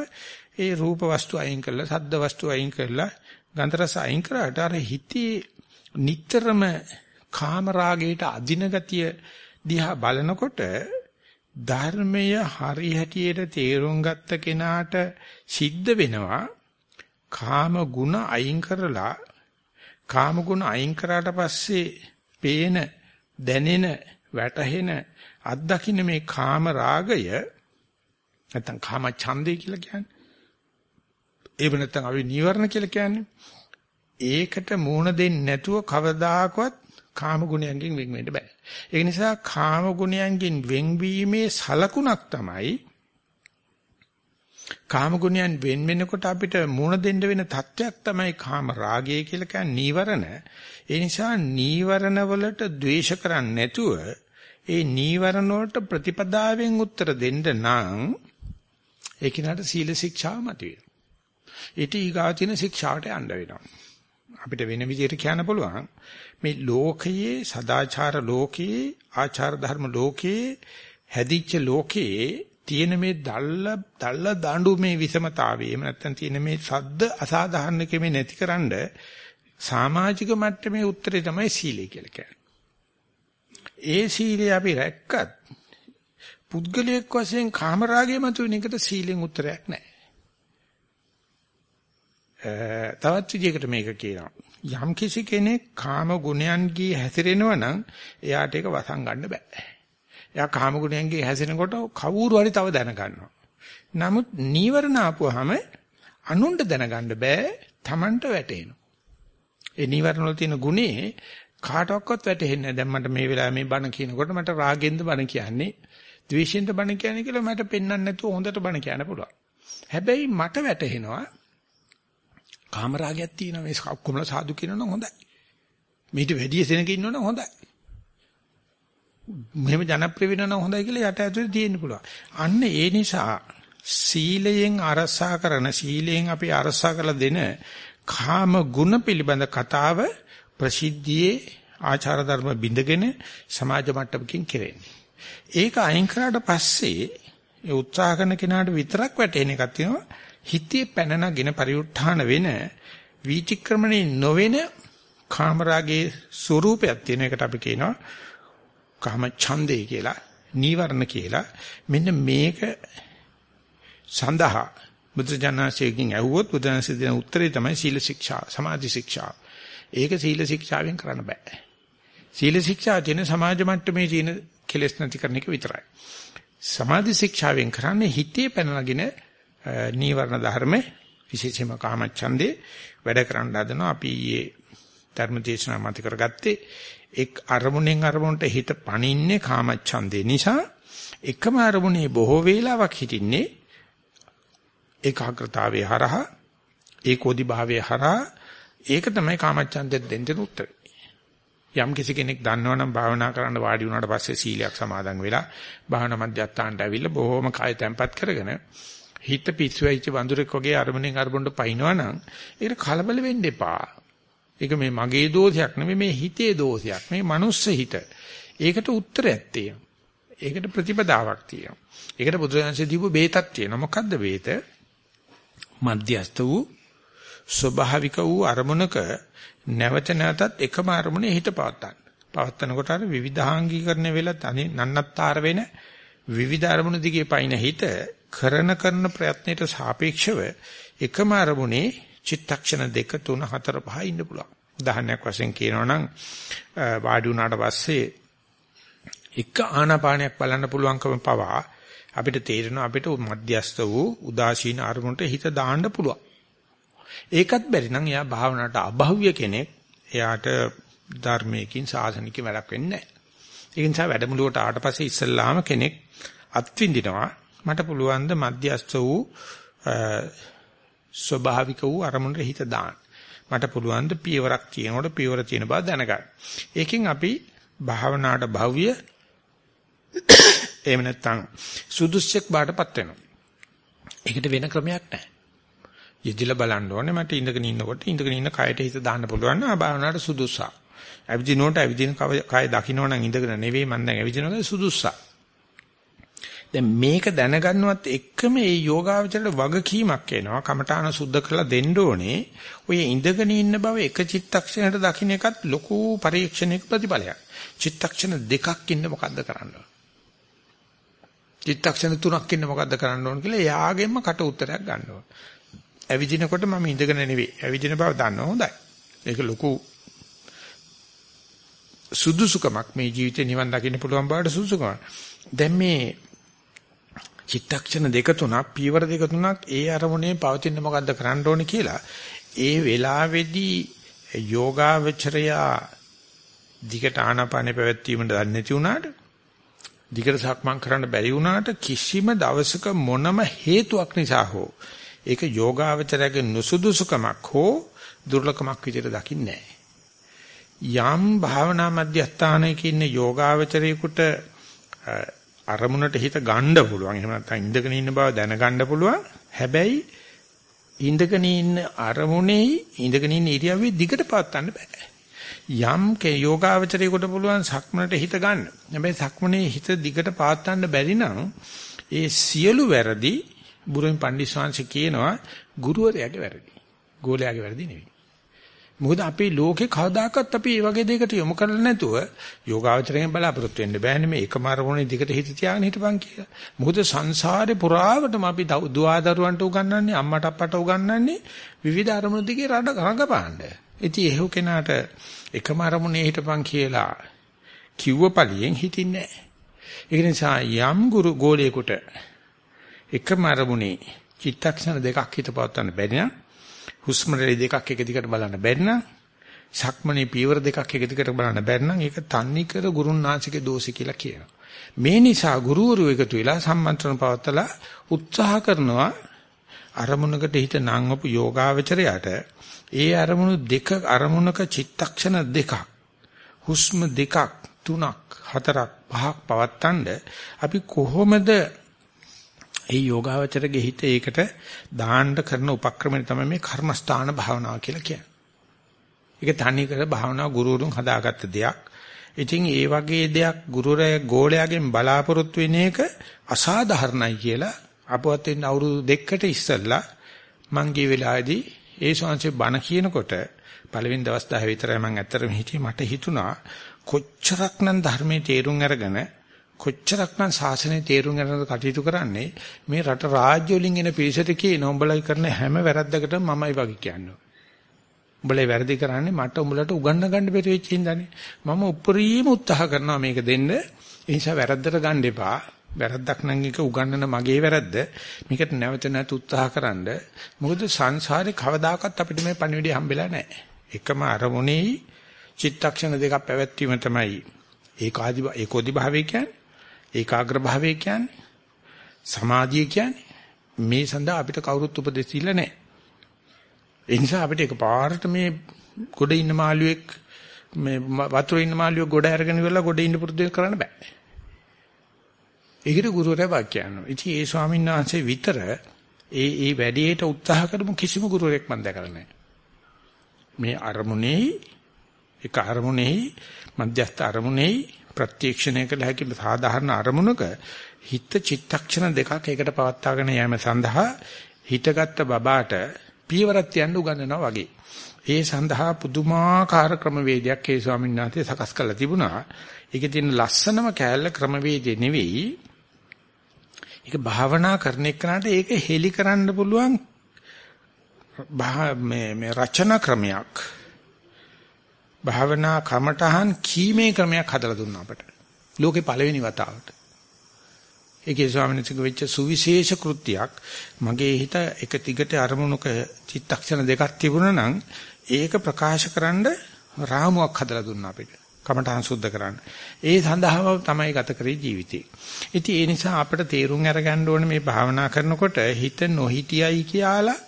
ඒ රූප වස්තු අයින් කරලා, ශබ්ද වස්තු අයින් කරලා, ගන්ධ රස අයින් කරාට අර හිතේ නිතරම කාම රාගයට අදින ගතිය දිහා බලනකොට ධර්මය හරි හැටියට තේරුම් ගත්ත කෙනාට සිද්ධ වෙනවා කාම ගුණ අයින් කරලා කාම ගුණ අයින් කරාට පස්සේ පේන දැනෙන වැටහෙන අත්දකින්න මේ කාම රාගය නැත්නම් කාම ඡන්දේ කියලා කියන්නේ. ඒව නැත්නම් අපි නීවරණ කියලා කියන්නේ. ඒකට මූණ දෙන්නේ නැතුව කවදාකවත් කාම ගුණයන්ගෙන් වෙන් වෙන්න බෑ. ඒ නිසා කාම ගුණයන්ගෙන් වෙන්වීමේ සලකුණක් තමයි කාම ගුණයන් වෙන් වෙනකොට අපිට මුණ දෙන්න වෙන තත්වයක් තමයි කාම රාගය කියලා කියන්නේ නීවරණ. ඒ නිසා නීවරණ වලට ද්වේෂ කරන්නේ නැතුව ඒ නීවරණ වලට ප්‍රතිපදාවෙන් උත්තර දෙන්න නම් ඒ කිනාට සීල ශික්ෂාව මතුවේ. ඊට ඊගාතින ශික්ෂාවට යන්න වෙනවා. අපිට වෙන විදිහට කියන්න පුළුවන් මේ ලෝකයේ සදාචාර ලෝකයේ ආචාර ධර්ම ලෝකයේ හැදිච්ච ලෝකයේ තියෙන මේ දල්ල දල්ල දඬු මේ විසමතාවය එහෙම නැත්නම් තියෙන මේ සද්ද අසාධාරණකමේ නැතිකරන්න සමාජික මට්ටමේ උත්තරේ තමයි සීලය කියලා කියන්නේ. ඒ සීලය අපි රැක්කත් පුද්ගලයෙක් වශයෙන් කාමරාගය මතුවෙන එකට සීලෙන් උත්තරයක් නැහැ. තවත් විදිහකට මේක කියනවා. යම් කිසි කෙනෙක් කාම ගුණයන්ගේ හැසිරෙනවා නම් එයාට ඒක වසන් ගන්න බෑ. එයා කාම ගුණයන්ගේ හැසිරෙනකොට කවුරු හරි තව දැනගන්නවා. නමුත් නීවරණ ආපුවාම අනුන්ට දැනගන්න බෑ Tamanට වැටෙනවා. ඒ නීවරණ වල තියෙන ගුණේ කාටවත් වැටහෙන්නේ නැහැ. දැන් මට මේ වෙලාවේ මේ බණ කියනකොට මට රාගෙන්ද බණ කියන්නේ, ද්වේෂෙන්ද බණ කියන්නේ කියලා මට පෙන්වන්න නැතුව හොඳට බණ කියන්න පුළුවන්. හැබැයි මට වැටහෙනවා කාමරාගයක් තියෙනවා මේ ඔක්කොම සාදු කියනවනම් හොඳයි. මීට වැඩි සෙනග ඉන්නවනම් හොඳයි. මෙහෙම ජනප්‍රිය වෙනවනම් හොඳයි කියලා යට ඇතුලේ තියෙන්න පුළුවන්. අන්න ඒ නිසා සීලයෙන් අරසා කරන සීලයෙන් අපි අරසා කරලා දෙන කාම ගුණ පිළිබඳ කතාව ප්‍රසිද්ධියේ ආචාර ධර්ම බිඳගෙන සමාජ මට්ටමකින් කෙරෙන්නේ. ඒක අයින් කරාට පස්සේ ඒ උත්සාහ කරන කෙනාට විතරක් වැටෙන එකක් තියෙනවා. හිතේ පැන නගින පරිඋත්ථාන වෙන වීතික්‍රමණේ නොවන කාමරාගේ ස්වરૂපයක් තියෙන එකට අපි කියනවා කාම ඡන්දේ කියලා, නීවරණ කියලා. මෙන්න මේක සඳහා බුදුජානසයෙන් ඇහුවොත් බුදුන්සේ දෙන උත්තරේ තමයි සීල ශික්ෂා, සමාධි ශික්ෂා. ඒක සීල ශික්ෂාවෙන් කරන්න බෑ. සීල ශික්ෂා තියෙන සමාජ මට්ටමේ තියෙන කෙලෙස් නැති කරන එක විතරයි. සමාධි ශික්ෂාවෙන් කරන්නේ හිතේ පැනනගෙන නීවරණ ධර්ම විශේෂයෙන්ම කාමච්ඡන්දේ වැඩ කරන්න හදනවා. අපි ඊයේ ධර්ම දේශනා මත කරගත්තේ එක් අරමුණෙන් අරමුණට හිත පනින්නේ කාමච්ඡන්දේ නිසා එකම අරමුණේ බොහෝ වේලාවක් හිටින්නේ ඒකාග්‍රතාවයේ හරහා ඒකෝදි භාවයේ හරහා ඒක තමයි කාමච්ඡන්දෙන් දෙන්න උත්තරේ. යම් කිසි කෙනෙක් දන්නවනම් භාවනා කරන්න වාඩි වුණාට පස්සේ සීලයක් සමාදන් වෙලා භාවනා මධ්‍යස්ථානට ඇවිල්ලා බොහොම කය තැම්පත් කරගෙන හිත පිස්සු වෙච්ච වඳුරෙක් වගේ අරමුණෙන් අරමුණට පයින්නවනම් ඒකට කලබල වෙන්න එපා. ඒක මේ මගේ දෝෂයක් නෙමෙයි මේ හිතේ දෝෂයක්. මේ මනුස්ස හිත. ඒකට උත්තරයක් තියෙනවා. ඒකට ප්‍රතිපදාවක් තියෙනවා. ඒකට බුදුරජාණන්සේ දීපු බේතක් තියෙනවා. මොකද්ද බේත? මධ්‍යස්ත වූ ස්වභාවික වූ අරමුණක නැවත නැවතත් එකම අරමුණේ හිත පවත්තන්න. පවත්තනකොට අර විවිධාංගීකරණය වෙලා තනි නන්නත්තර වෙන විවිධ අරමුණු දිගේ පයින් හිත කරන කරන ප්‍රයත්නයට සාපේක්ෂව එකම අරමුණේ චිත්තක්ෂණ දෙක තුන හතර පහ ඉන්න පුළුවන්. උදාහරණයක් වශයෙන් කියනවා නම් වාඩි වුණාට පස්සේ එක ආනාපානයක් බලන්න පුළුවන්කම පවා අපිට තේරෙනවා අපිට මධ්‍යස්ත වූ උදාසීන අරමුණට හිත දාන්න පුළුවන්. ඒකත් බැරි නම් එයා භාවනාවට අභව්‍ය කෙනෙක්. එයාට ධර්මයකින් සාසනික වැඩක් වෙන්නේ නැහැ. ඒ නිසා වැඩමුළුවට ආවට පස්සේ ඉස්සල්ලාම කෙනෙක් අත්විඳිනවා මට පුළුවන් ද මධ්‍යස්ත වූ ස්වභාවික වූ අරමුණට හිත දාන්න. මට පුළුවන් ද පියවරක් තියෙනකොට පියවර තියෙන බව දැනගන්න. ඒකෙන් අපි භාවනාවට භව්‍ය එහෙම නැත්නම් සුදුස්සෙක් බාටපත් වෙනවා. ඒකට වෙන ක්‍රමයක් නැහැ. යෙදිලා බලන්න ඕනේ මට ඉඳගෙන ඉන්නකොට ඉඳගෙන ඉන්න කයට හිත දාන්න පුළුවන් නම් භාවනාවට සුදුසා. ඇවිදිනකොට ඇවිදින කය දකින්න නම් ඉඳගෙන නෙවෙයි මම දැන් ඇවිදිනකොට සුදුසා. දැන් මේක දැනගන්නවත් එක්කම මේ යෝගාවචරයට වගකීමක් එනවා. කමඨාන සුද්ධ කරලා දෙන්න ඕනේ. ඔය ඉඳගෙන ඉන්න බව එක චිත්තක්ෂණයට දකින්න එකත් ලොකු පරීක්ෂණයක ප්‍රතිඵලයක්. චිත්තක්ෂණ දෙකක් ඉන්න මොකද්ද කරන්න චිත්තක්ෂණ තුනක් ඉන්න මොකද්ද කරන්න ඕන කියලා එයාගෙන්ම කට උත්තරයක් ගන්න ඕන. ඇවිදිනකොට මම ඉඳගෙන නෙවෙයි. ඇවිදින බව දන්න හොඳයි. ඒක ලොකු සුදුසුකමක් මේ ජීවිතේ නිවන් දකින්න පුළුවන් බවට සුදුසුකමක්. දැන් මේ චිත්තක්ෂණ දෙක තුනක් පීවර දෙක තුනක් ඒ අරමුණේ පවතින මොකද්ද කරන්න ඕනේ කියලා ඒ වෙලාවේදී යෝගාවචරයා දිගට ආනාපානෙ පැවැත්වීමට දන්නේ නැති වුණාට දිගට සක්මන් කරන්න බැරි වුණාට කිසිම දවසක මොනම හේතුවක් නිසා හෝ ඒක යෝගාවචරයේ නුසුදුසුකමක් හෝ දුර්ලභමක් විදිහට දකින්නේ යම් භාවනා මධ්‍යස්ථානයක ඉන්න යෝගාවචරයේකට අරමුණට හිත ගන්න පුළුවන්. එහෙම නැත්නම් ඉඳගෙන ඉන්න බව දැනගන්න පුළුවන්. හැබැයි ඉඳගෙන ඉන්න අරමුණේ ඉඳගෙන ඉන්න ඉරියව්වේ දිගට පවත්වන්න බෑ. යම් යෝගාවචරයේකට පුළුවන් සක්මනට හිත ගන්න. හැබැයි සක්මනේ හිත දිගට පවත්වන්න බැරි නම් ඒ සියලු වැරදි බුරුන් පණ්ඩිස්වාංශ කියනවා ගුරුවරයාගේ වැරදි. ගෝලයාගේ වැරදි නෙවෙයි. මොකද අපේ ලෝකේ කවදාකවත් අපි මේ වගේ දෙයකට යොමු කරලා නැතුව යෝගාවචරයෙන් බලාපොරොත්තු වෙන්න බෑනේ මේ එකම අරමුණේ දිගට හිත තියාගෙන හිටපන් කියලා. මොකද සංසාරේ පුරාවටම අපි දුවදරුවන්ට උගන්වන්නේ අම්මට අප්පට උගන්වන්නේ විවිධ අරමුණු දිගේ රඩ රඟපාන්න. ඉතින් එහෙව් කෙනාට එකම අරමුණේ හිටපන් කියලා කිව්ව පළියෙන් හිටින්නේ නැහැ. ඒ නිසා යම් ගුරු ගෝලයකට එකම අරමුණේ චිත්තක්ෂණ දෙකක් හිතපවත්තන්න බැරි නම් හුස්ම රැලි දෙකක් එක දිගට බලන්න බැරි නම් සක්මණේ පීවර දෙකක් එක දිගට බලන්න බැරි නම් ඒක තන්නේ කර ගුරුන්නාංශිකේ දෝෂي කියලා කියනවා. මේ නිසා ගුරුවරු එකතු වෙලා සම්මන්ත්‍රණ පවත්තලා උත්සාහ කරනවා අරමුණකට හිත නංවපු යෝගාවචරයට ඒ අරමුණු දෙක අරමුණක චිත්තක්ෂණ දෙකක් හුස්ම දෙකක් තුනක් හතරක් පහක් පවත්තන්න අපි කොහොමද ඒ යෝගාවචරගේ හිත ඒකට දාන්න කරන උපක්‍රමය තමයි මේ කර්මස්ථාන භාවනාව කියලා කියන්නේ. ඒක තනි කර භාවනා ගුරුවරුන් හදාගත්ත දෙයක්. ඉතින් ඒ වගේ දෙයක් ගුරුරය ගෝලයාගෙන් බලාපොරොත්තු වෙන එක අසාධාරණයි කියලා අපවත් වෙන අවුරුදු දෙකකට ඉස්සෙල්ලා මං ගිය වෙලාවේදී ඒ ශාංශේ බණ කියනකොට පළවෙනි දවස් 10 විතරයි මං ඇත්තටම හිටියේ මට හිතුණා කොච්චරක්නම් ධර්මයේ තේරුම් අරගෙන කොච්චරක්නම් ශාසනය තේරුම් ගන්නද කටයුතු කරන්නේ මේ රට රාජ්‍ය වලින් එන පිරිසට කියන උඹලා කරන හැම වැරද්දකටම මමයි වගේ කියන්නේ. උඹලා වැරදි කරන්නේ මට උඹලට උගන්න ගන්න බැරි වෙච්ච හින්දානේ. මම උපරිම උත්සාහ කරනවා මේක දෙන්න. ඒ නිසා වැරද්දට ගන්න එපා. වැරද්දක් නම් එක උගන්නන මගේ වැරද්ද. මේකට නැවත නැවත උත්සාහකරනද මොකද සංසාරේ කවදාකවත් අපිට මේ පණිවිඩය හම්බෙලා නැහැ. එකම අරමුණේ චිත්තක්ෂණ දෙකක් පැවැත්වීම තමයි ඒකාදි ඒකෝදි භාවය කියන්නේ. ඒකාග්‍ර භාවය කියන්නේ. සමාධිය කියන්නේ. මේ සඳහා අපිට කවුරුත් උපදෙස් දීලා නැහැ. ඒ නිසා අපිට එකපාරට මේ ගොඩ ඉන්න මාළුවෙක් මේ වතුරේ ඉන්න මාළුවෙක් ගොඩ අරගෙන ඉවරලා ගොඩ ඉන්න පුරුදු කරන්න බෑ. ඒකට ගුරුවරයා වාක්‍ය කියනවා. ඉතින් ඒ ස්වාමීන් වහන්සේ විතර ඒ ඒ වැඩේට උත්සාහ කරමු කිසිම ගුරුවරයෙක් මම දැකලා නැහැ. මේ අරමුණේ එක අරමුණේ මධ්‍යස්ථ අරමුණේ ප්‍රත්‍යක්ෂණය කළ හැකි සාධාරණ අරමුණක හිත චිත්තක්ෂණ දෙකක් එකට පවත්වාගෙන යෑම සඳහා හිතගත්ත බබාට පියවරක් තියන්න උගන්වනවා වගේ. ඒ සඳහා පුදුමාකාර ක්‍රමවේදයක් ඒ ස්වාමීන් වහන්සේ සකස් කරලා තිබුණා. ඒකේ තියෙන ලස්සනම කෑල්ල ක්‍රමවේදේ නෙවෙයි. ඒක භාවනා කරන එක්කනට ඒක හෙලි කරන්න පුළුවන් මේ මේ රචනා ක්‍රමයක්. භාවනා කමඨහන් කීමේ ක්‍රමයක් හදලා දුන්නා අපට. ලෝකේ පළවෙනි වතාවට. ඒකේ ස්වාමීන් වහන්සේ වෙච්ච සුවිශේෂ කෘත්‍යයක් මගේ හිත එක තිගට අරමුණක චිත්තක්ෂණ දෙකක් තිබුණා නම් ඒක ප්‍රකාශකරනද රාමුවක් හදලා දුන්නා අපිට. කමඨහන් සුද්ධ කරන්න. ඒ සඳහාම තමයි ගත කරේ ජීවිතේ. ඉතින් ඒ නිසා අපිට තේරුම් අරගන්න ඕනේ මේ භාවනා කරනකොට හිත නොහිටියයි කියලා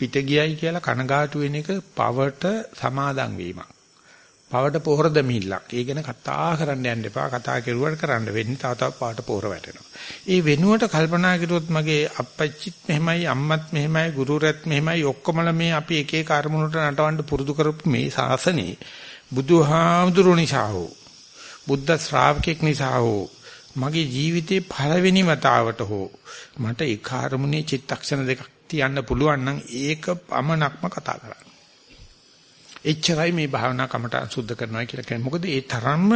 පිට ගියයි කියලා කනගාටු වෙන එක පවට සමාදන් වීමක්. පවට පොහොර දෙමිල්ලක්. ඒ ගැන කතා කරන්න යන්න එපා. කතා කෙරුවට කරන්න වෙන්නේ තව තව පාට පොහොර වැටෙනවා. ඒ වෙනුවට කල්පනා කරුවොත් මගේ අප්පච්චිත් මෙහෙමයි අම්මත් මෙහෙමයි ගුරුරැත් මෙහෙමයි ඔක්කොමල මේ අපි එක එක අරමුණට නටවන්න පුරුදු කරපු මේ ශාසනේ බුදුහාමුදුරු නිසා හෝ බුද්ධ ශ්‍රාවකෙක් නිසා හෝ මගේ ජීවිතේ පළවෙනි වතාවට හෝ මට ඒ කාර්මුණේ චිත්තක්ෂණ දෙකක් තියන්න පුළුවන් නම් ඒක පමණක්ම කතා කරන්න. එච්චරයි මේ භාවනා කමට සුද්ධ කරනවා කියලා කියන්නේ. මොකද ඒ තරම්ම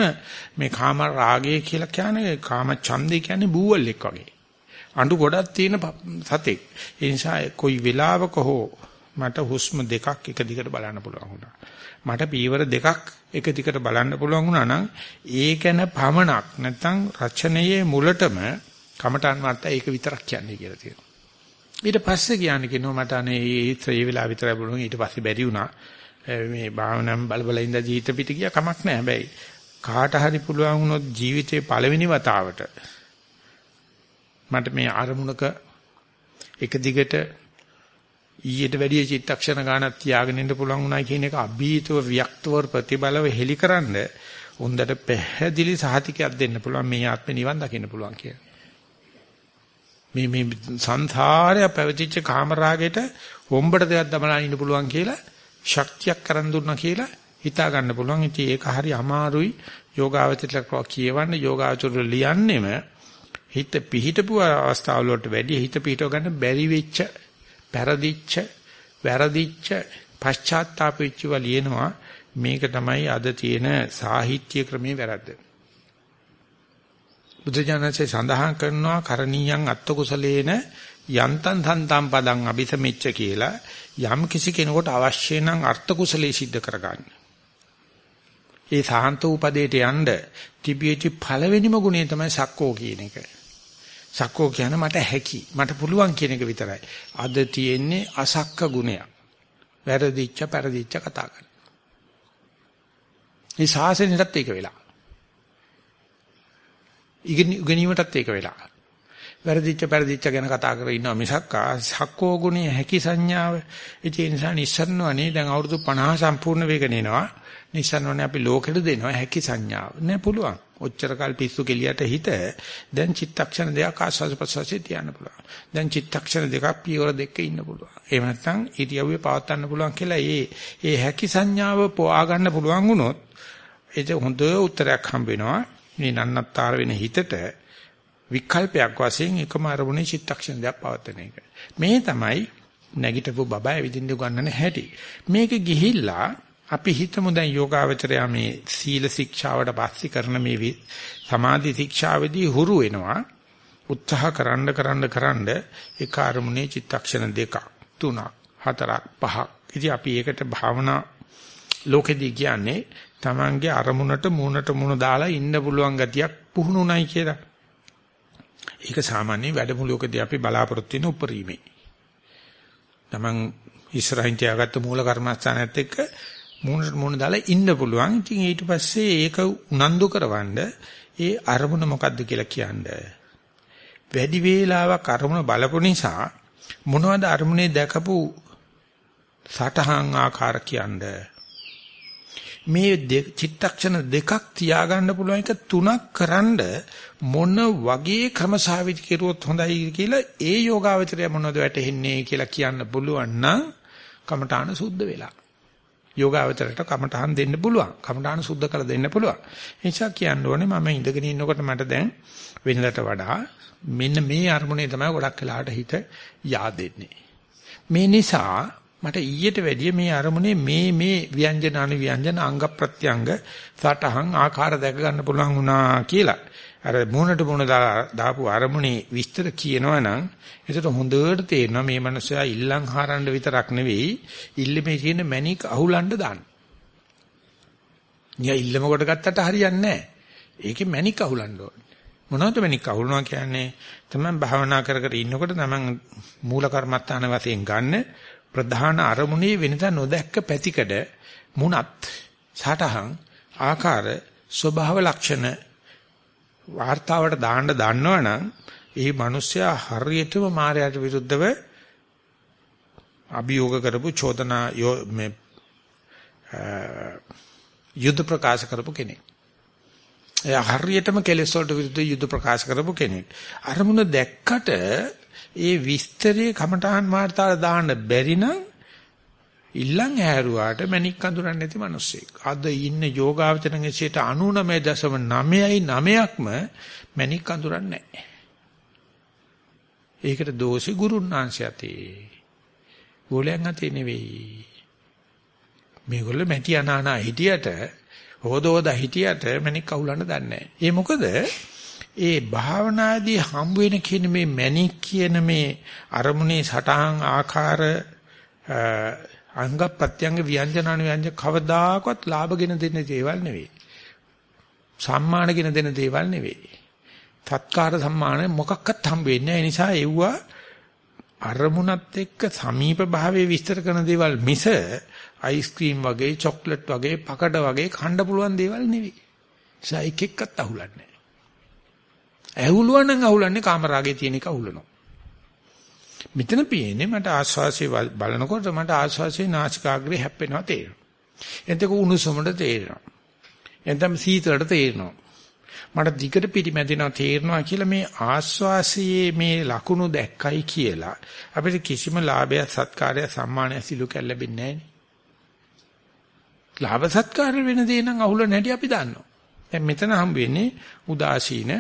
මේ කාම රාගය කියලා කියන්නේ කාම ඡන්දේ කියන්නේ බූවල්ෙක් වගේ. අඬු ගොඩක් තියෙන සතෙක්. ඒ නිසා කොයි වෙලාවක හෝ මට හුස්ම දෙකක් එක දිගට බලන්න පුළුවන් වුණා. මට පීවර දෙකක් එක දිගට බලන්න පුළුවන් වුණා නම් ඒකන පමණක් නැත්නම් රචනයේ මුලටම කමටන් මාත්ත ඒක විතරක් කියන්නේ කියලා තියෙනවා. ඊට පස්සේ කියන්නේ කියනවා මට අනේ ඒ වෙලාව විතරයි බලුන් ඊට පස්සේ බැරි වුණා. මේ භාවනම් බලබල ඉඳ ජීවිත පිට ගියා කමක් නැහැ. හැබැයි කාට හරි පුළුවන් වුණොත් ජීවිතේ පළවෙනි වතාවට මට මේ අරමුණක එක දිගට ඊට වැඩිය චිත්තක්ෂණ ගානක් තියාගෙන ඉන්න පුළුවන් වුණා කියන එක අභීතව වික්තව ප්‍රතිබලව හෙලිකරනද හොඳට පැහැදිලි සහතිකයක් දෙන්න පුළුවන් මේ ආත්මේ නිවන් දකින්න පුළුවන් කියලා. මේ මේ සංසාරය පැවතිච්ච කාමරාගෙට හොම්බට දෙයක් දමලා ඉන්න පුළුවන් කියලා ශක්තියක් කරන් දුන්නා කියලා හිතා ගන්න පුළුවන්. ඉතින් ඒක හරි අමාරුයි යෝගාවචරයට කියවන්න යෝගාවචර ලියන්නෙම හිත පිහිටපු අවස්ථාවල වලට වැඩි හිත පිහිටව ගන්න බැරි වෙච්ච, පෙරදිච්ච, වැරදිච්ච, පශ්චාත්තාප වෙච්චව ලියනවා. මේක තමයි අද තියෙන සාහිත්‍ය ක්‍රමේ වැරද්ද. බුදුජානකසේ සඳහන් කරනවා කරණීයන් අත්ත කුසලේන යන්තං සන්තම් පදං අபிසමෙච්ච කියලා යම් කිසි කෙනෙකුට අවශ්‍ය නම් අර්ථ කුසලයේ සිද්ධ කරගන්න. ඒ සාහන්ත උපදේට යන්න තිබියටි පළවෙනිම ගුණය තමයි සක්කෝ කියන එක. සක්කෝ කියන්නේ මට හැකි, මට පුළුවන් කියන එක විතරයි. අද තියෙන්නේ අසක්ක ගුණයක්. වැරදිච්ච, පෙරදිච්ච කතා කරන. මේ ශාසනයටත් ඒක වෙලා. ඉගෙනීමටත් ඒක වෙලා. වැරදිච්ච පෙරදිච්ච ගැන කතා කර ඉන්නවා මිසක් සක්කෝ ගුණේ හැකි සංඥාව. ඒ නිසා නිස්සරණවනේ දැන් අවුරුදු 50 සම්පූර්ණ වෙගෙන එනවා. නිස්සරණවනේ අපි ලෝකෙට දෙනවා හැකි සංඥාව. නෑ පුළුවන්. ඔච්චර කල් පිස්සු කෙලියට හිත දැන් චිත්තක්ෂණ දෙකක් ආස්වාද ප්‍රසවාසයේ තියන්න පුළුවන්. දැන් චිත්තක්ෂණ දෙකක් පියවර දෙකක ඉන්න පුළුවන්. එහෙම නැත්නම් ඉරියව්වේ පවත්වන්න පුළුවන් කියලා ඒ ඒ හැකි සංඥාව පොවා ගන්න පුළුවන් වුණොත් ඒක හොඳ උත්තරයක් හම්බ වෙනවා. මේ නන්නත්තර වෙන හිතට විකල්පයක් වශයෙන් එකම අරමුණේ චිත්තක්ෂණ දෙයක් පවත්වන එක. මේ තමයි නැගිටපු බබා ඇවිදින්න උගන්නන හැටි. මේක ගිහිල්ලා අපි හිතමු දැන් යෝගාවචරය මේ සීල ශික්ෂාවට පස්සේ කරන මේ සමාධි ශික්ෂාවේදී හුරු වෙනවා. උත්සාහ කරන්න කරන්න කරන්න ඒ කාර්මුණේ චිත්තක්ෂණ දෙකක් තුනක් හතරක් පහක්. ඉතින් අපි ඒකට භාවනා ලෝකෙදී කියන්නේ Tamange අරමුණට මූණට මූණ දාලා ඉන්න පුළුවන් ගතියක් පුහුණුණයි කියලා. ඒක සාමාන්‍ය වැඩමුළුවකදී අපි බලාපොරොත්තු වෙන උපරිමේ. Taman ඉස්සරහින් තියාගත්ත මූල කර්මස්ථානයත් එක්ක මූණට මූණ දාලා ඉන්න පුළුවන්. ඉතින් ඊට පස්සේ ඒක උනන්දු කරවන්න ඒ අරමුණ මොකද්ද කියලා කියන්නේ. වැඩි වේලාවක් අරමුණ බලපු නිසා මොනවද අරමුණේ දැකපු සටහන් ආකාර කියන්නේ මේ චිත්තක්ෂණ දෙකක් තියාගන්න පුළුවන් එක තුනක් කරන්ඩ මොන වගේ ක්‍රමසාවිදි කෙරුවොත් හොඳයි කියලා ඒ යෝගාවචරය මොනවද වැටෙන්නේ කියලා කියන්න පුළුවන් නම් කමඨාන සුද්ධ වෙලා. යෝගාවචරයට කමඨාන් දෙන්න පුළුවන්. කමඨාන සුද්ධ කරලා දෙන්න පුළුවන්. ඒ නිසා කියන්න ඕනේ මම ඉඳගෙන ඉන්නකොට මට දැන් වෙනදට වඩා මෙන්න මේ අරමුණේ තමයි ගොඩක් වෙලාට හිත yaadෙන්නේ මේ නිසා මට ඊට වැඩිය මේ අරමුණේ මේ මේ ව්‍යංජන අනු ව්‍යංජන අංග ප්‍රත්‍යංග සටහන් ආකාර දැක ගන්න පුළුවන් වුණා කියලා. අර මුණට මුණ දාපු අරමුණේ විස්තර කියනවා නම් ඒකට හොඳට තේරෙනවා මේ මනුස්සයා ඉල්ලන් හරන්න විතරක් නෙවෙයි ඉල්ලීමේ තියෙන මැණික් අහුලන්න දාන්න. නිය ඉල්ලම කොට ගත්තට හරියන්නේ නැහැ. ඒකේ මැණික් අහුලන්න ඕනේ. මොනවද මැණික් අහුලනවා කියන්නේ? තමයි භාවනා කර කර ඉන්නකොට තමන් මූල කර්මත්තාන වශයෙන් ගන්න ප්‍රධාන අරමුණේ වෙනදා නොදැක්ක පැතිකඩ මුණත් සටහන් ආකාර ස්වභාව ලක්ෂණ වார்த்தාවට දාන්න දන්නවනම් ඒ මිනිස්සයා හරියටම මායයට විරුද්ධව අභියෝග කරපු චෝදනා මේ යුද්ධ ප්‍රකාශ කරපු කෙනෙක්. එයා හරියටම කෙලෙස් වලට විරුද්ධව යුද්ධ ප්‍රකාශ කරපු කෙනෙක්. අරමුණ දැක්කට ඒ විස්තරේ කමඨාන් වාර්තාවට දාන්න බැරි නම් ඉල්ලන් ඇහැරුවාට මණික් අඳුරන්නේ නැති මිනිස්සෙක්. අද ඉන්න යෝගාවචරණයේ 99.9ක්ම මණික් අඳුරන්නේ නැහැ. ඒකට දෝෂි ගුරුන්වංශය ඇතේ. ගෝලයන් ඇතේ නෙවෙයි. මේගොල්ලෝ මැටි අනානා හිටියට හොදෝදා හිටියට මණික් අහුලන්න දන්නේ නැහැ. ඒ මොකද ඒ භාවනාදී හම් වෙන කියන මේ මැණික් කියන මේ අරමුණේ සටහන් ආකාර අංග ප්‍රත්‍යංග ව්‍යංජනාන ව්‍යංජ කවදාකවත් ලාභගෙන දෙන්න දේවල් නෙවෙයි. සම්මානගෙන දෙන දේවල් නෙවෙයි. තත්කාර සම්මාන මොකක්වත් හම් වෙන්නේ නැහැ. ඒ නිසා එව්වා අරමුණත් එක්ක සමීප භාවයේ විස්තර කරන දේවල් මිස අයිස්ක්‍රීම් වගේ චොක්ලට් වගේ පකඩ වගේ කන්න පුළුවන් දේවල් නෙවෙයි. ඒ නිසා එක එක්කත් අහුලන්නේ ඇහුලුවා නම් අහුලන්නේ කාමරාගේ තියෙන එක අහුලනවා. මෙතන පේන්නේ මට ආස්වාසිය බලනකොට මට ආස්වාසියේ නාසිකාග්‍රේ හැප්පෙනවා තේරෙනවා. එතක උණුසුමට තේරෙනවා. එතම් සීතලට තේරෙනවා. මට දිගට පිටිමැදෙනවා තේරෙනවා කියලා මේ ආස්වාසියේ මේ ලකුණු දැක්කයි කියලා අපිට කිසිම ලාභයක් සත්කාරයක් සම්මානයක් සිලු කැල් ලැබෙන්නේ නැහැ. ලාභ සත්කාර වෙන දේ නම් අහුල නැටි අපි දන්නවා. දැන් මෙතන හම් වෙන්නේ උදාසීන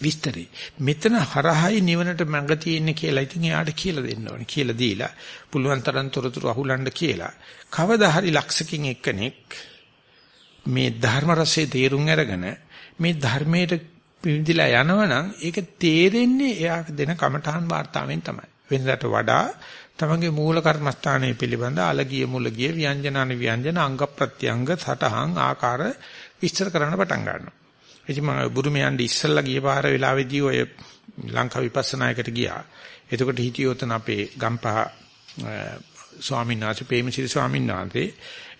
විස්තරේ. මෙතන හරහයි නිවනට මඟ තියෙන්නේ කියලා ඉතින් එයාට කියලා දෙන්න ඕනේ. කියලා දීලා පුළුවන් තරම් තොරතුරු අහුලන්න කියලා. කවදා හරි ලක්ෂකින් එක්කෙනෙක් මේ ධර්ම රසයේ තේරුම් අරගෙන මේ ධර්මයට පිවිදිලා යනවනම් ඒක තේරෙන්නේ එයා දෙන කමඨාන් වාර්තාවෙන් තමයි. වෙනදාට වඩා තමන්ගේ මූල කර්මස්ථානයේ පිළිබඳ අලගිය මුලගිය ව්‍යංජනාන ව්‍යංජන අංග ප්‍රත්‍යංග සටහන් ආකාර විස්තර කරන්න පටන් ගන්නවා. ඉතින් මම බුරුමේ යන්න ඉස්සල්ලා ගිය පාර වෙලාවේදී ඔය ලංකා විපස්සනායකට ගියා. එතකොට හිටියොතන අපේ ගම්පහ ස්වාමීන් වහන්සේ පේමසිරි ස්වාමීන් වහන්සේ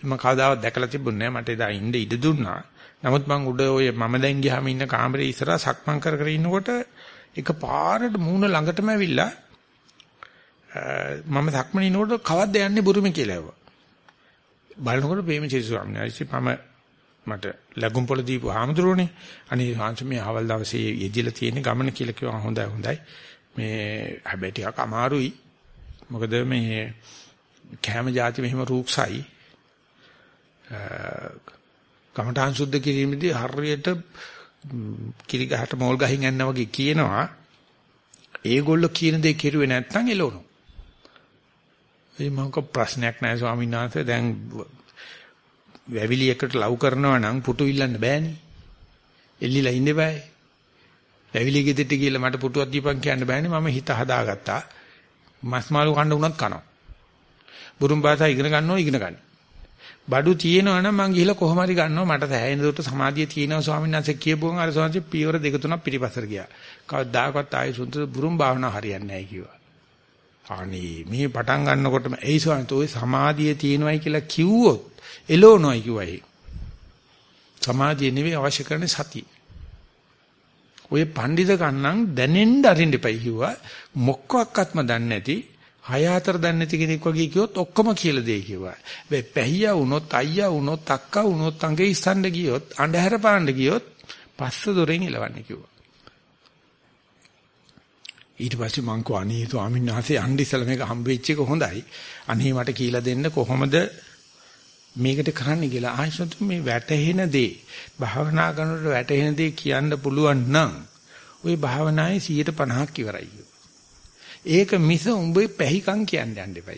මම කවදාවත් දැකලා තිබුණේ නැහැ. මට එදා ඉන්න ඉඩ දුන්නා. නමුත් මං උඩ ඔය මම දැන් ගියාම ඉන්න කාමරේ ඉස්සරහා සක්මන් කර කර ඉන්නකොට එක පාරට මූණ ළඟටම ඇවිල්ලා මම සක්මන් ඉනකොට කවද්ද යන්නේ බුරුමේ කියලා ඇහුවා. බලනකොට පේමසිරි ස්වාමීන් වහන්සේ මම මට ලැබුම් පොළ දීපු ආමතුරුනේ අනේ හාන්ස මේ අවල් දවසේ යෙදිලා තියෙන ගමන කියලා කිව්වා හොඳයි හොඳයි. මේ හැබැයි ටිකක් අමාරුයි. මොකද මේ කැම જાති මෙහෙම රූක්සයි කමඨාන් සුද්ධ කිරීමේදී හරියට කිරි ගහට මෝල් ගහින් යනවා වගේ කියනවා. ඒගොල්ලෝ කියන දේ කෙරුවේ නැත්නම් එළවනවා. ඒ මොකක් ප්‍රශ්නයක් නැහැ ස්වාමීන් වහන්සේ. දැන් වැවිලි එකට ලව් කරනවා නම් පුටු ඉල්ලන්න බෑනේ. එල්ලිලා ඉන්න බෑ. වැවිලි ගෙදෙට්ට ගිහලා මට පුටුවක් දීපන් කියන්න බෑනේ මම හිත හදාගත්තා. මස් මාළු කන්න උනත් කනවා. බුරුම් භාෂා ඉගෙන ගන්නවා ඉගෙන ගන්න. බඩු තියෙනවා නම් මං ගිහිල්ලා කොහොම හරි ගන්නවා මට සෑහෙන දුරට සමාධිය තියෙනවා ස්වාමීන් වහන්සේ කියපුවම අර ස්වාමීන් වහන්සේ පියවර දෙක තුනක් පිටිපස්සට ගියා. කවදාකවත් ආයෙ සුන්දර බුරුම් භාවනා හරියන්නේ නැහැ කිව්වා. අනේ මේ පටන් ගන්නකොටම ඒ ස්වාමීන් ඔය සමාධිය තියෙනවයි කියලා කිව්වොත් එළවනොයි කිව්වයි. සමාධිය නෙවෙයි අවශ්‍ය කරන්නේ සතිය. ඔය පඬිද කන්නම් දැනෙන්න අරින්න එපයි කිව්වා. මොක්කක්වත්ම දන්නේ නැති හය හතර දන්නේ නැති කෙනෙක් වගේ කිව්වොත් ඔක්කොම කියලා දෙයි කිව්වා. හැබැයි පැහියා වුණොත් අයියා වුණොත් අක්කා වුණොත් අඟේ ඉස්සන්න ගියොත් අඳුර පාන්න ගියොත් පස්ස දොරෙන් එලවන්නේ කිව්වා. ඊට පස්සේ මං කෝ අනේ ස්වාමීන් වහන්සේ අඬ ඉස්සලා මේක හම්බෙච්ච එක හොඳයි. අනේ මට කියලා දෙන්න කොහොමද මේකට කරන්න කියලා ආයසොත් මේ වැටහෙන දේ භාවනා කරනකොට වැටහෙන දේ කියන්න පුළුවන් නම් ওই භාවනාවේ 150ක් ඉවරයි. ඒක මිස උඹේ පැහිකම් කියන්න යන්න එපා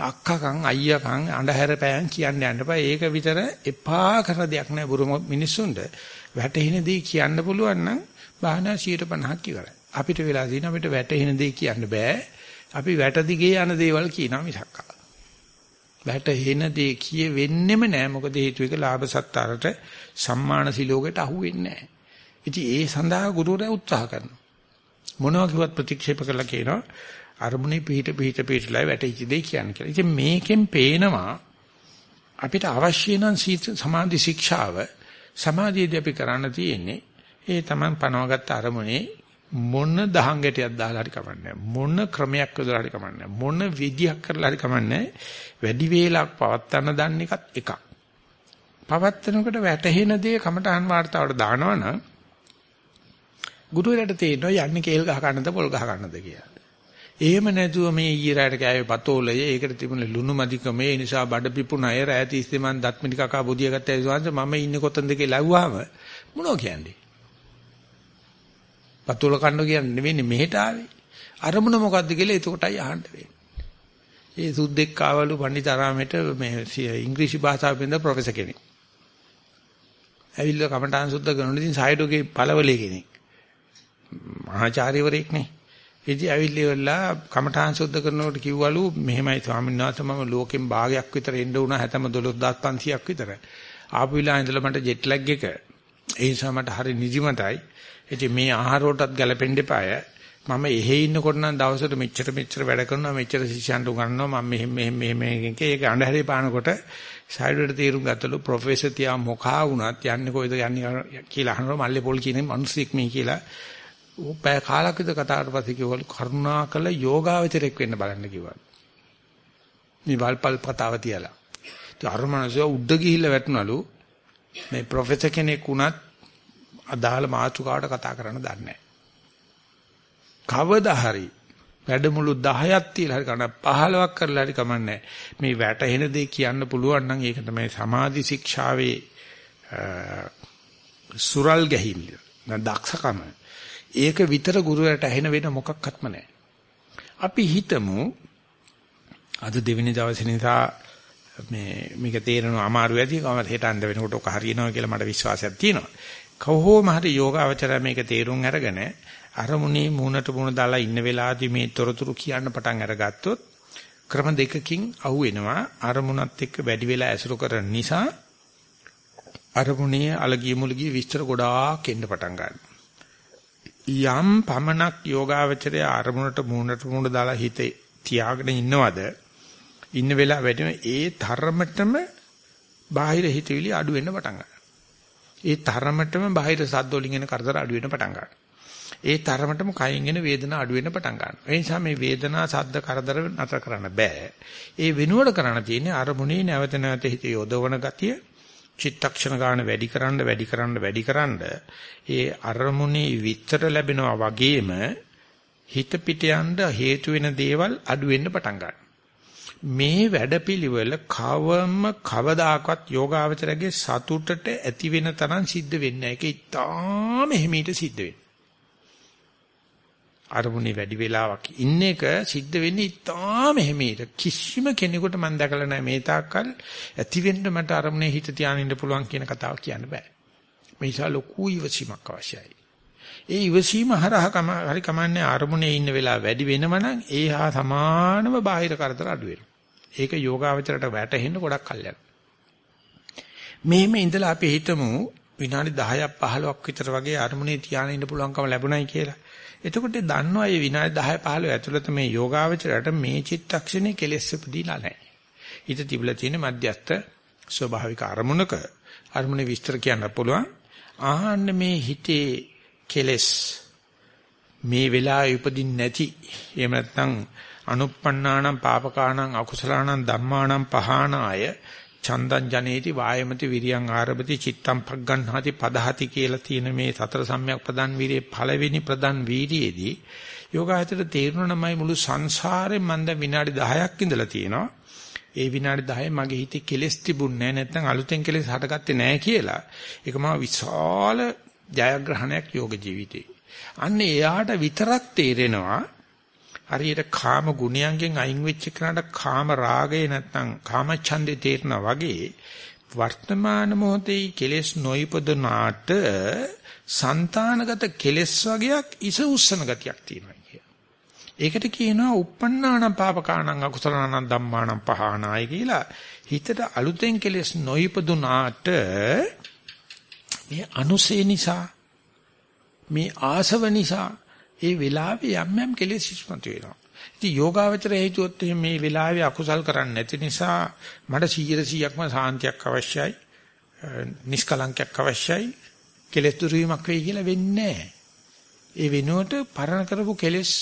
අක්කකම් අයියාකම් අඳුර පෑන් කියන්න යන්න එපා. ඒක විතර එපා කරන දෙයක් නෑ බුරුම මිනිස්සුන්ට. වැටහෙන දේ කියන්න පුළුවන් නම් භාවනා 150ක් ඉවරයි. අපිට වෙලා තියෙන අපිට වැටහෙන දේ කියන්න බෑ. අපි වැට දිගේ යන දේවල් කියනවා මිසක්. වැටහෙන දේ කිය වෙන්නෙම නෑ. මොකද හේතුව එක ලාභ සත්තරට සම්මාන සිලෝකයට අහු වෙන්නේ නෑ. ඉතින් ඒ සඳහා ගුරුවරයා උත්සාහ කරනවා. මොනවා කිව්වත් ප්‍රතික්ෂේප කරලා කියනවා අරමුණේ පිහිට පිහිට පිහිටලා වැටෙච්ච දෙය කියන්නේ කියලා. ඉතින් මේකෙන් පේනවා අපිට අවශ්‍ය නම් සමාධි ශික්ෂාව සමාධියදී අපි කරන්න තියෙන්නේ ඒ Taman පනවගත්ත අරමුණේ මොන දහංගටයක් දාලා හරි කමන්නේ මොන ක්‍රමයක් යොදලා හරි කමන්නේ මොන විදියක් කරලා හරි කමන්නේ වැඩි වේලක් පවත්තන දන්න එකත් එකක්. පවත්තනකොට වැටහෙන දේ කමටහන් වார்த்தාවට දානවනම් ගුරුවරයාට තේරෙනවා යන්නේ කේල් ගහ ගන්නද පොල් ගහ ගන්නද කියලා. එහෙම නැතුව මේ ඊරාට කෑවේ පතෝලය ඒකට තිබුණ ලුණු මදිකම ඒ නිසා බඩ පිපුණා ඒ රෑ තිස්සේ මං දත් මිටි කකා බොදිය ගත්තා ඒ ස්වාංශ මම ඉන්නේ කොතනද කියලා ඇහුවාම මොනෝ කියන්නේ? පතෝල කන්න කියන්නේ නෙවෙයි මෙහෙට ආවේ. අරමුණ මොකද්ද කියලා එතකොටයි අහන්න වෙන්නේ. ඒ සුද්දෙක් ආවලු පණ්ඩිතාරාමෙට මේ ඉංග්‍රීසි භාෂාව බින්ද ප්‍රොෆෙසර් කෙනෙක්. ඇවිල්ලා කමටහන් සුද්ධ කරනවා. ඉතින් සයිඩෝගේ පළවලේ කෙනෙක්. මහාචාර්යවරයෙක් නේ. ඉතින් ඇවිල්ලිවලා කමඨාන් සුද්ධ කරනකොට කිව්වලු මෙහෙමයි ස්වාමීන් වහන්සේ මම ලෝකෙන් භාගයක් විතර එන්න උනා 73500ක් විතර. ආපු වෙලාව ඉඳලා මට ජෙට් ලැග් එක. ඒ නිසා මට හරි නිදිමතයි. ඉතින් මේ ආහාර වලටත් ගැලපෙන්න එපාය. මම එහෙ ඉන්නකොට නම් දවසට මෙච්චර මෙච්චර වැඩ කරනවා මෙච්චර ශිෂ්‍යයන්ට උගන්වනවා මම මෙහෙම මෙහෙම මෙහෙම ඒක අඳුරේ පානකොට සයිඩ් තීරුම් ගත්තලු ප්‍රොෆෙසර් තියා මොකා වුණත් යන්නේ කොයිද යන්නේ කියලා අහනවා මල්ලේ පොල් කියන මිනිස්සෙක් මේ කියලා ඌ පැය කාලක් විතර කතාවට පස්සේ කිව්වලු කරුණාකල යෝගාවචරයක් වෙන්න බලන්න කිව්වා. මේ වල්පල් කතාව තියලා. ඉතින් අර මනසෝ උඩ ගිහිල්ලා වැටුණලු මේ ප්‍රොෆෙසර් කෙනෙක් වුණත් අදාළ මාතෘකාවට කතා කරන්න දන්නේ නැහැ. කවදා හරි වැඩමුළු 10ක් තියලා හරි කන 15ක් කරලා හරි කමන්නේ මේ වැටහෙන දේ කියන්න පුළුවන් නම් ඒක තමයි සමාධි ශික්ෂාවේ සුරල් ගැහිල්ල. දක්ෂකම. ඒක විතර ගුරුවරට ඇහෙන වෙන මොකක්වත්ම නැහැ. අපි හිතමු අද දෙවෙනි දවසේ නිසා මේ මේක තේරෙනවා අමාරු ඇති කවම හෙට අඳ වෙනකොට ඔක හරියනවා කියලා මට විශ්වාසයක් තියෙනවා. කොහොම හරි යෝගාවචරය මේක තේරුම් අරගෙන අරමුණේ මූණට මූණ දාලා ඉන්න වෙලාවදී මේ තොරතුරු කියන්න පටන් අරගත්තොත් ක්‍රම දෙකකින් අහුවෙනවා අරමුණත් එක්ක වැඩි වෙලා ඇසුරු කරන නිසා අරමුණේ අලගිය මුලගිය විස්තර ගොඩාක් එන්න පටන් ගන්නවා. යම් පමණක් යෝගාවචරය අරමුණට මූණට මූණ දාලා හිතේ තියාගෙන ඉන්නවද ඉන්න වෙලාව වැඩිම ඒ තරමටම බාහිර හිතවිලි අඩු වෙන්න පටන් ගන්නවා. ඒ තරමටම බාහිර සද්ද වලින් එන කරදර අඩු වෙන්න පටන් ගන්නවා. ඒ තරමටම කයින් එන වේදනාව අඩු වෙන්න පටන් ගන්නවා. ඒ නිසා මේ වේදනා සද්ද කරදර නතර කරන්න බෑ. ඒ වෙනුවට කරන්න තියෙන්නේ අරමුණේ නැවත නැවත හිත යොදවන ගතිය චිත්තක්ෂණ ගන්න වැඩි කරන්න වැඩි කරන්න වැඩි කරන්න ඒ අරමුණේ විතර ලැබෙනවා වගේම හිත පිට යන්න හේතු වෙන දේවල් අඩු වෙන්න පටන් ගන්නවා. මේ වැඩපිළිවෙල කවම කවදාකවත් යෝගාවචරයේ සතුටට ඇති වෙන තරම් සිද්ධ වෙන්නේ නැහැ. ඒක ඉතාම හිමීට සිද්ධ වෙනවා. අරමුණේ වැඩි වෙලාවක් ඉන්න එක සිද්ධ වෙන්නේ ඉතාම හිමීට. කිසිම කෙනෙකුට මම දැකලා නැහැ මේ තාක්කල් ඇති වෙන්න මට අරමුණේ හිත තියාගෙන ඉන්න පුළුවන් කියන කතාව කියන්න බෑ. මේ නිසා ලොකු ඉවසීමක් අවශ්‍යයි. ඒ ඉවසීම හරහා හරි කමන්නේ අරමුණේ ඉන්න වෙලාව වැඩි වෙනම නම් ඒ හා සමානම බාහිර කරදර අඩු වෙනවා. ඒක යෝගාවචරයට වැටෙන්න ගොඩක් කල් යනවා. මෙහෙම ඉඳලා අපි හිතමු විනාඩි 10ක් 15ක් විතර වගේ අරමුණේ තියාගෙන ඉන්න පුළුවන්කම ලැබුණයි කියලා. එතකොට දන්නවා මේ විනාඩි 10 15 ඇතුළත මේ යෝගාවචරයට මේ චිත්තක්ෂණේ කෙලෙස් උපදීලා නැහැ. හිත තිබිලා තියෙන මධ්‍යස්ත ස්වභාවික අරමුණක අරමුණේ විස්තර කියන්න පුළුවන්. ආහන්න මේ හිතේ කෙලෙස්. මේ වෙලාවේ උපදින්නේ නැති. එහෙම නැත්නම් අනුප්පන්නානම් පාපකානම් අකුසලානම් ධම්මානම් පහානාය චන්දං ජනේති වායමති විරියං ආරභති චිත්තං පග්ගණ්හාති පදහති කියලා තියෙන මේ සතර සම්‍යක් ප්‍රදන් වීරියේ පළවෙනි ප්‍රදන් වීරියේදී යෝගාචර තේරුණාමයි මුළු සංසාරේ මම දැන් විනාඩි 10ක් ඉඳලා තියෙනවා. ඒ විනාඩි 10 මගේ හිතේ කෙලස් තිබුණේ නැහැ. නැත්නම් අලුතෙන් කෙලස් හටගත්තේ නැහැ කියලා. ඒක මා විශාල ජයග්‍රහණයක් යෝග ජීවිතේ. අන්න එයාට විතරක් තේරෙනවා හරියට කාම ගුණයන්ගෙන් අයින් වෙච්ච කෙනාට කාම රාගය නැත්නම් කාම ඡන්දේ තේරෙනා වගේ වර්තමාන මොහොතේ කෙලෙස් නොයිපදනාට సంతానගත කෙලෙස් වගේක් ඉස උස්සන ගතියක් තියෙනවා කිය. ඒකට කියනවා uppannāna pāpakānaṁ akusalānaṁ dhammānaṁ pahānāය කියලා. හිතට අලුතෙන් කෙලෙස් නොයිපදුනාට මේ අනුසේ නිසා මේ ආසව නිසා ඒ වෙලාවේ යම් යම් කෙලෙස් ඉස්මතු වෙනවා. ඉතින් යෝගාවචරය හේතුවත් මේ වෙලාවේ අකුසල් කරන්නේ නැති නිසා මට 100%ක්ම සාන්තියක් අවශ්‍යයි. නිෂ්කලංකයක් අවශ්‍යයි. කෙලෙස් දුරීමක් වෙයි කියලා වෙන්නේ ඒ වෙනුවට පරණ කරපු කෙලෙස්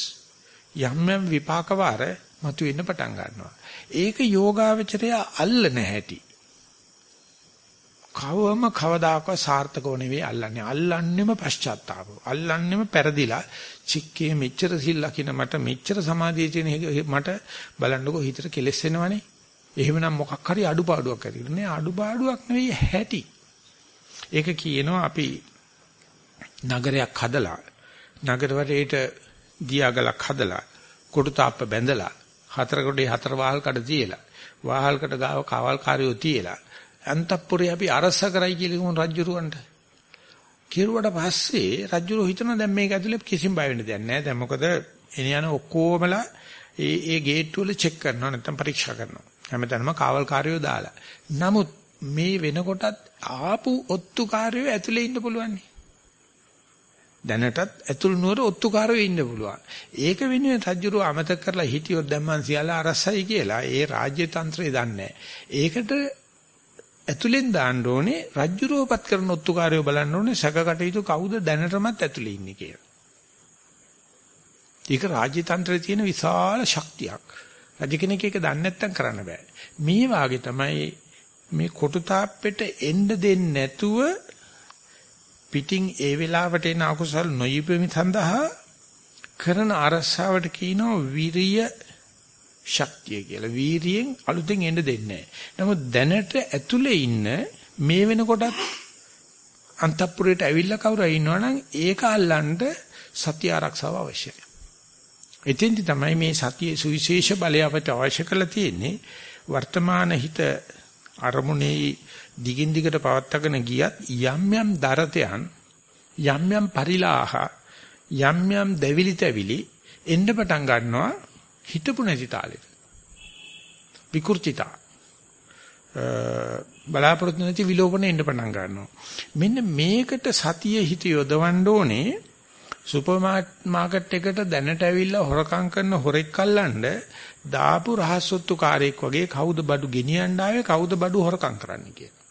යම් යම් විපාක වාර මතුවෙන්න පටන් ගන්නවා. ඒක යෝගාවචරය අල්ල නැහැටි. කවම කවදාකවත් සාර්ථකව නෙවෙයි අල්ලන්නේ. අල්ලන්නෙම පශ්චාත්තාපව. අල්ලන්නෙම පෙරදිලා චික්කේ මෙච්චර සිල් ලකින මට මෙච්චර සමාධිය තියෙන මට බලන්නකෝ හිතට කෙලස් එනවනේ. එහෙමනම් මොකක් හරි අඩුපාඩුවක් ඇති නේ අඩුපාඩුවක් නෙවෙයි හැටි. ඒක කියනවා අපි නගරයක් හදලා නගර වටේට දියාගලක් හදලා කොටු තාප්ප බැඳලා හතර කොටේ හතර වාහල් කඩ තියලා වාහල්කට ගාව කවල් කාර්යෝ තියලා අන්තපුරේ අපි අරස කරයි කියලා කිව්වොත් රජුරවන්ට. කිරුවට පස්සේ රජුරෝ හිතනවා දැන් මේක ඇතුලේ කිසිම බය වෙන්න දෙයක් නැහැ. දැන් මොකද එන යන ඔක්කොමලා ඒ ඒ ගේට්ටු වල චෙක් කරනවා නැත්නම් පරීක්ෂා කරනවා. හැමතැනම කාවල්කාරයෝ දාලා. නමුත් මේ වෙනකොටත් ආපු ඔත්තුකාරයෝ ඇතුලේ ඉන්න පුළුවන්. දැනටත් ඇතුල් නුවර ඔත්තුකාරයෝ ඉන්න පුළුවන්. ඒක වෙනුවෙන් රජුරෝ අමතක කරලා හිටියොත් දැන් මං සියල්ල අරසයි කියලා ඒ රාජ්‍ය තන්ත්‍රය දන්නේ ඒකට ඇතුලෙන් දාන්න ඕනේ රජ්ජුරුවපත් කරන ඔත්තුකාරයෝ බලන්න ඕනේ සැකකටයුතු කවුද දැනටමත් ඇතුලේ ඉන්නේ කියලා. ඒක රාජ්‍ය තන්ත්‍රයේ තියෙන විශාල ශක්තියක්. රජ කෙනෙක් ඒක දන්නේ නැත්තම් කරන්න බෑ. මේ වාගේ තමයි මේ කොටු තාප්පෙට එන්න දෙන්නේ නැතුව පිටින් ඒ වෙලාවට එන අකුසල් නොයිපෙමි සඳහා කරන අරසාවට කියනවා විරිය ශක්තිය කියලා. වීරියෙන් අලුතෙන් එන්න දෙන්නේ නමුත් දැනට ඇතුලේ ඉන්න මේ වෙනකොටත් අන්තපුරයට ඇවිල්ලා කවුරු ඉන්නවනම් ඒක අල්ලන්න සත්‍ය ආරක්ෂාව අවශ්‍යයි. එතෙන්දි තමයි මේ සතියේ සුවිශේෂ බලය අපට අවශ්‍ය කරලා තියෙන්නේ වර්තමාන හිත අරමුණේ දිගින් දිගට පවත්වාගෙන ගියත් යම් යම් දරතයන් යම් යම් පරිලාහ යම් යම් දෙවිලි තැවිලි එන්න පටන් ගන්නවා හිතපු නැති තාලෙට. විකෘතිතා. බලාපොරොත්තු නැති විලෝපණය එන්න පටන් ගන්නවා. මෙන්න මේකට සතිය හිත යොදවන්න ඕනේ සුපර් මාකට් එකට දැනට ඇවිල්ලා හොරකම් කරන හොරෙක් අල්ලන්න දාපු රහස්සොත්තු කාරයෙක් වගේ කවුද බඩු ගෙනියන්න ආවේ කවුද බඩු හොරකම් කරන්න කියලා.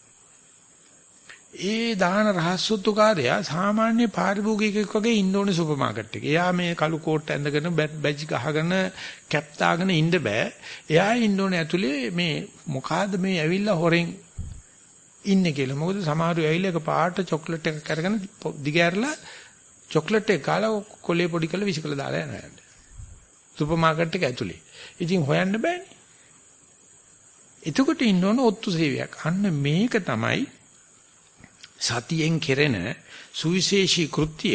ඒ දාන රහස්සුතුකාරයා සාමාන්‍ය පාරිභෝගිකයෙක් වගේ ඉන්න ඕනේ සුපර් මාකට් එකේ. එයා මේ කළු කෝට් ඇඳගෙන බැජ් ගහගෙන කැප් දාගෙන ඉන්න බෑ. එයා ඉන්න ඕනේ ඇතුලේ මේ මොකಾದ මේ ඇවිල්ලා හොරෙන් ඉන්නේ කියලා. මොකද සමහරව ඇවිල්ලා එක පාට චොක්ලට් එකක් අරගෙන දිගෑරලා චොක්ලට් එක කාලා කොලේ පොඩි කරලා විසිකලා දාලා යනවා. සුපර් මාකට් එක ඇතුලේ. ඉතින් හොයන්න බෑනේ. එතකොට ඉන්න ඕන ඔත්තු සේවයක්. අන්න මේක තමයි සතියෙන් කෙරෙන සුවිශේෂී කෘත්‍ය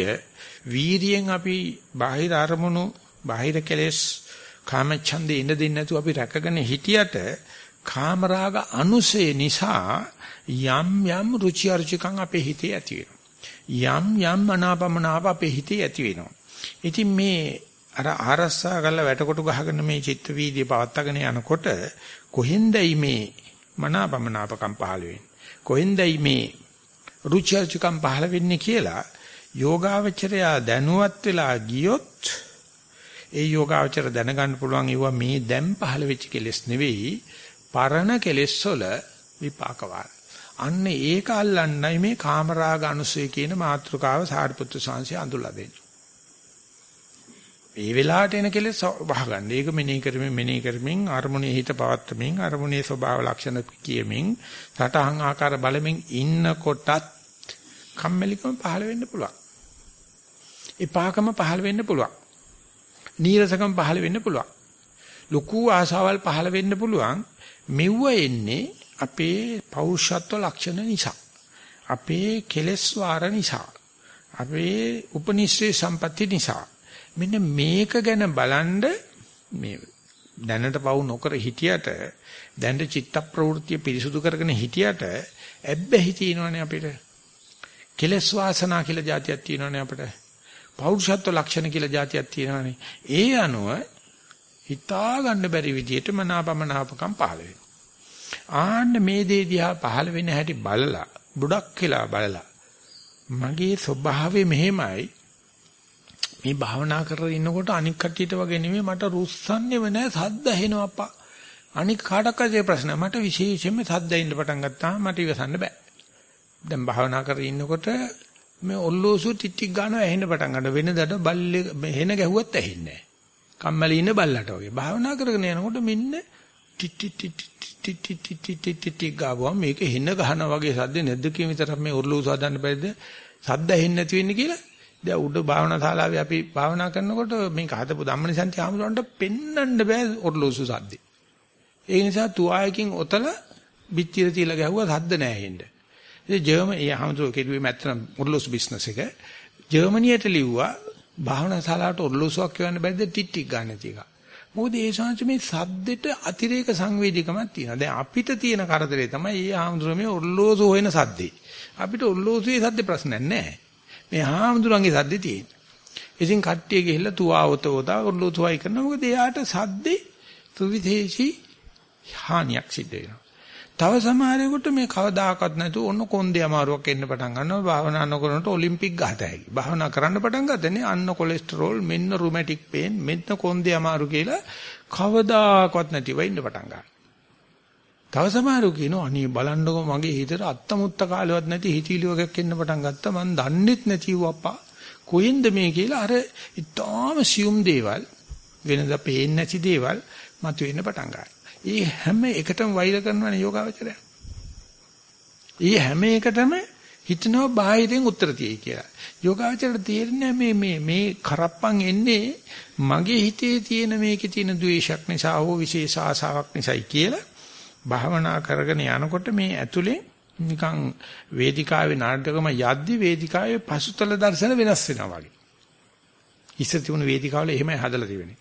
වීරියෙන් අපි බාහිර අරමුණු බාහිර කෙලෙස් කාමච්ඡන්දේ ඉඳ දෙන්නේ නැතුව අපි රැකගෙන හිටියට කාමරාග අනුසේ නිසා යම් යම් රුචි අරුචිකම් අපේ හිතේ ඇති වෙනවා. යම් යම් අනාපමනාප අපේ හිතේ ඇති වෙනවා. ඉතින් මේ අර ආරස්සා කරලා වැටකොටු ගහගෙන මේ චිත්ත වීදිය පවත්වාගෙන යනකොට කොහෙන්දයි මේ මනාපමනාපකම් පහළ වෙන්නේ කොහෙන්දයි මේ රුචර්චකම් පහළ වෙන්නේ කියලා යෝගාවචරයා දැනුවත් වෙලා ගියොත් ඒ යෝගාවචර දැනගන්න පුළුවන් ඒවා මේ දැන් පහළ වෙච්ච කෙලෙස් නෙවෙයි පරණ කෙලෙස් වල විපාක අන්න ඒක අල්ලන්නයි මේ කාමරාග අනුසය කියන මාතෘකාව සාරිපුත්‍ර සාංශය අඳුල්ලා දෙන්නේ. මේ වෙලාවට එන කෙලෙස් වහගන්න. ඒක මෙනෙහි කරමින් මෙනෙහි කරමින් අරමුණේ හිත පවත්වමින් අරමුණේ ස්වභාව ලක්ෂණ කියමින් සටහන් ආකාර බලමින් ඉන්නකොටත් කම්මැලිකම පහළ වෙන්න පුළුවන්. එපාකම පහළ වෙන්න පුළුවන්. නීරසකම පහළ වෙන්න පුළුවන්. ලොකු ආශාවල් පහළ වෙන්න පුළුවන්. මෙව්ව එන්නේ අපේ පෞරුෂත්ව ලක්ෂණ නිසා. අපේ කෙලෙස් වාර නිසා. අපේ උපනිශ්‍රේ සම්පatti නිසා. මෙන්න මේක ගැන බලන්ඩ මේ දැනට පවු නොකර හිටියට දැනට චිත්ත ප්‍රවෘත්ති පිරිසුදු කරගෙන හිටියට ඇබ්බැහි තියෙනවනේ අපිට. කෙලස් වාසනා කියලා જાතියක් තියෙනවනේ අපිට. පෞරුෂත්ව ලක්ෂණ කියලා જાතියක් තියෙනවනේ. ඒ අනුව හිතා ගන්න බැරි විදිහට මනාපමනාපකම් පහළ වෙනවා. ආන්න මේ දේ දිහා පහළ වෙන හැටි බලලා බුඩක් කියලා බලලා මගේ ස්වභාවය මෙහෙමයි මේ භාවනා කරගෙන ඉන්නකොට අනික් කට්ටියට වගේ නෙමෙයි මට රුස්සන්නේව නැහැ සද්ද ඇහෙනවා අප්පා අනික් කාටවත් ඒ ප්‍රශ්න මට විශේෂයෙන්ම සද්ද ඇින්න පටන් ගත්තාම මට ඉවසන්න බෑ දැන් භාවනා කරගෙන ඉන්නකොට මේ ඔල්ලෝසු ටිටික් ගන්නවා ඇහෙන්න පටන් ගන්න වෙනදට බල්ලේ හෙන ගැහුවත් ඇහෙන්නේ නැහැ. කම්මැලි ඉන්න බල්ලට වගේ. භාවනා කරගෙන යනකොට මෙන්න ටිටි ටිටි ටිටි ටිටි ටිටි ගාවම මේක හෙන ගහනවා වගේ සද්ද නැද්ද කියන විතරක් මේ ඔල්ලෝසු හදන්න බැරිද? සද්ද ඇහෙන්නේ නැති වෙන්නේ කියලා. දැන් උඩ භාවනා ශාලාවේ අපි භාවනා කරනකොට මේක හදපු ධම්මනිසන්ති ආමුලන්ට පෙන්වන්න බෑ ඔර්ලෝසු සද්දේ. ඒ නිසා තුආයකින් ඔතල පිටිර තියලා ගැහුවා සද්ද නැහැ හෙන්න. ඉතින් ජර්මනි ඒ හැමෝම කෙරුවේ මැත්තන ඔර්ලෝසු බිස්නස් එක. ජර්මනියට ලිව්වා භාවනා ශාලාවට ඔර්ලෝසුවක් කියවන්න බැරිද ටිට්ටික් ගන්න තියක. මොකද ඒ ශාංශ මේ සද්දෙට අතිරේක සංවේදීකමක් තියෙනවා. දැන් අපිට තියෙන කරදරේ තමයි මේ ආම්දුර මේ ඔර්ලෝසු හොයන සද්දේ. අපිට ඔර්ලෝසුවේ සද්ද ප්‍රශ්නයක් නැහැ. මේ ආම්දුරන්ගේ සද්දේ තියෙන්නේ. ඉතින් කට්ටිය ගිහිල්ලා තුවාවත උදා ඔර්ලෝසුවයි කරනවා. මොකද එයාට සද්දේ සුවිදේශී හානියක් සිද්ධ වෙනවා. තව සමහරෙකුට මේ කවදාකවත් නැතුව ඔන්න කොන්දේ අමාරුවක් එන්න පටන් ගන්නවා භාවනා නොකරනකොට ඔලිම්පික් ගහත හැකි. භාවනා කරන්න පටන් ගත්තනේ අන්න කොලෙස්ටරෝල් මෙන්න රුමැටික් පේන් මෙන්න කොන්දේ අමාරු කියලා කවදාකවත් නැතිව ඉන්න පටන් ගන්නවා. තව සමහරු කියනවා අනේ බලන්නකො මගේ හිතට අත්තමුත්ත කාලෙවත් නැති හිතීලි වගේක් එන්න පටන් ගත්තා මං දන්නෙත් නැතිව අප්පා කොහෙන්ද මේ කියලා අර ඊටාම සියුම් දේවල් වෙනදා පේන්නේ නැති දේවල් මතුවෙන්න පටන් ගන්නවා. ඒ හැම එකටම වෛර කරනවනේ යෝගාවචරය. ඒ හැම එකටම හිතනවා බාහිරින් උත්තර තියෙයි කියලා. යෝගාවචරයට තේරෙන්නේ මේ මේ මේ කරප්පන් එන්නේ මගේ හිතේ තියෙන මේකේ තියෙන ද්වේෂයක් නිසා හෝ විශේෂ ආසාවක් නිසායි කියලා භාවනා කරගෙන යනකොට මේ ඇතුලේ නිකන් වේදිකාවේ නාටකම යද්දි වේදිකාවේ පසුතල දර්ශන වෙනස් වෙනවා වගේ. ඉස්සර තිබුණු වේදිකාවල එහෙමයි හදලා තිබෙන්නේ.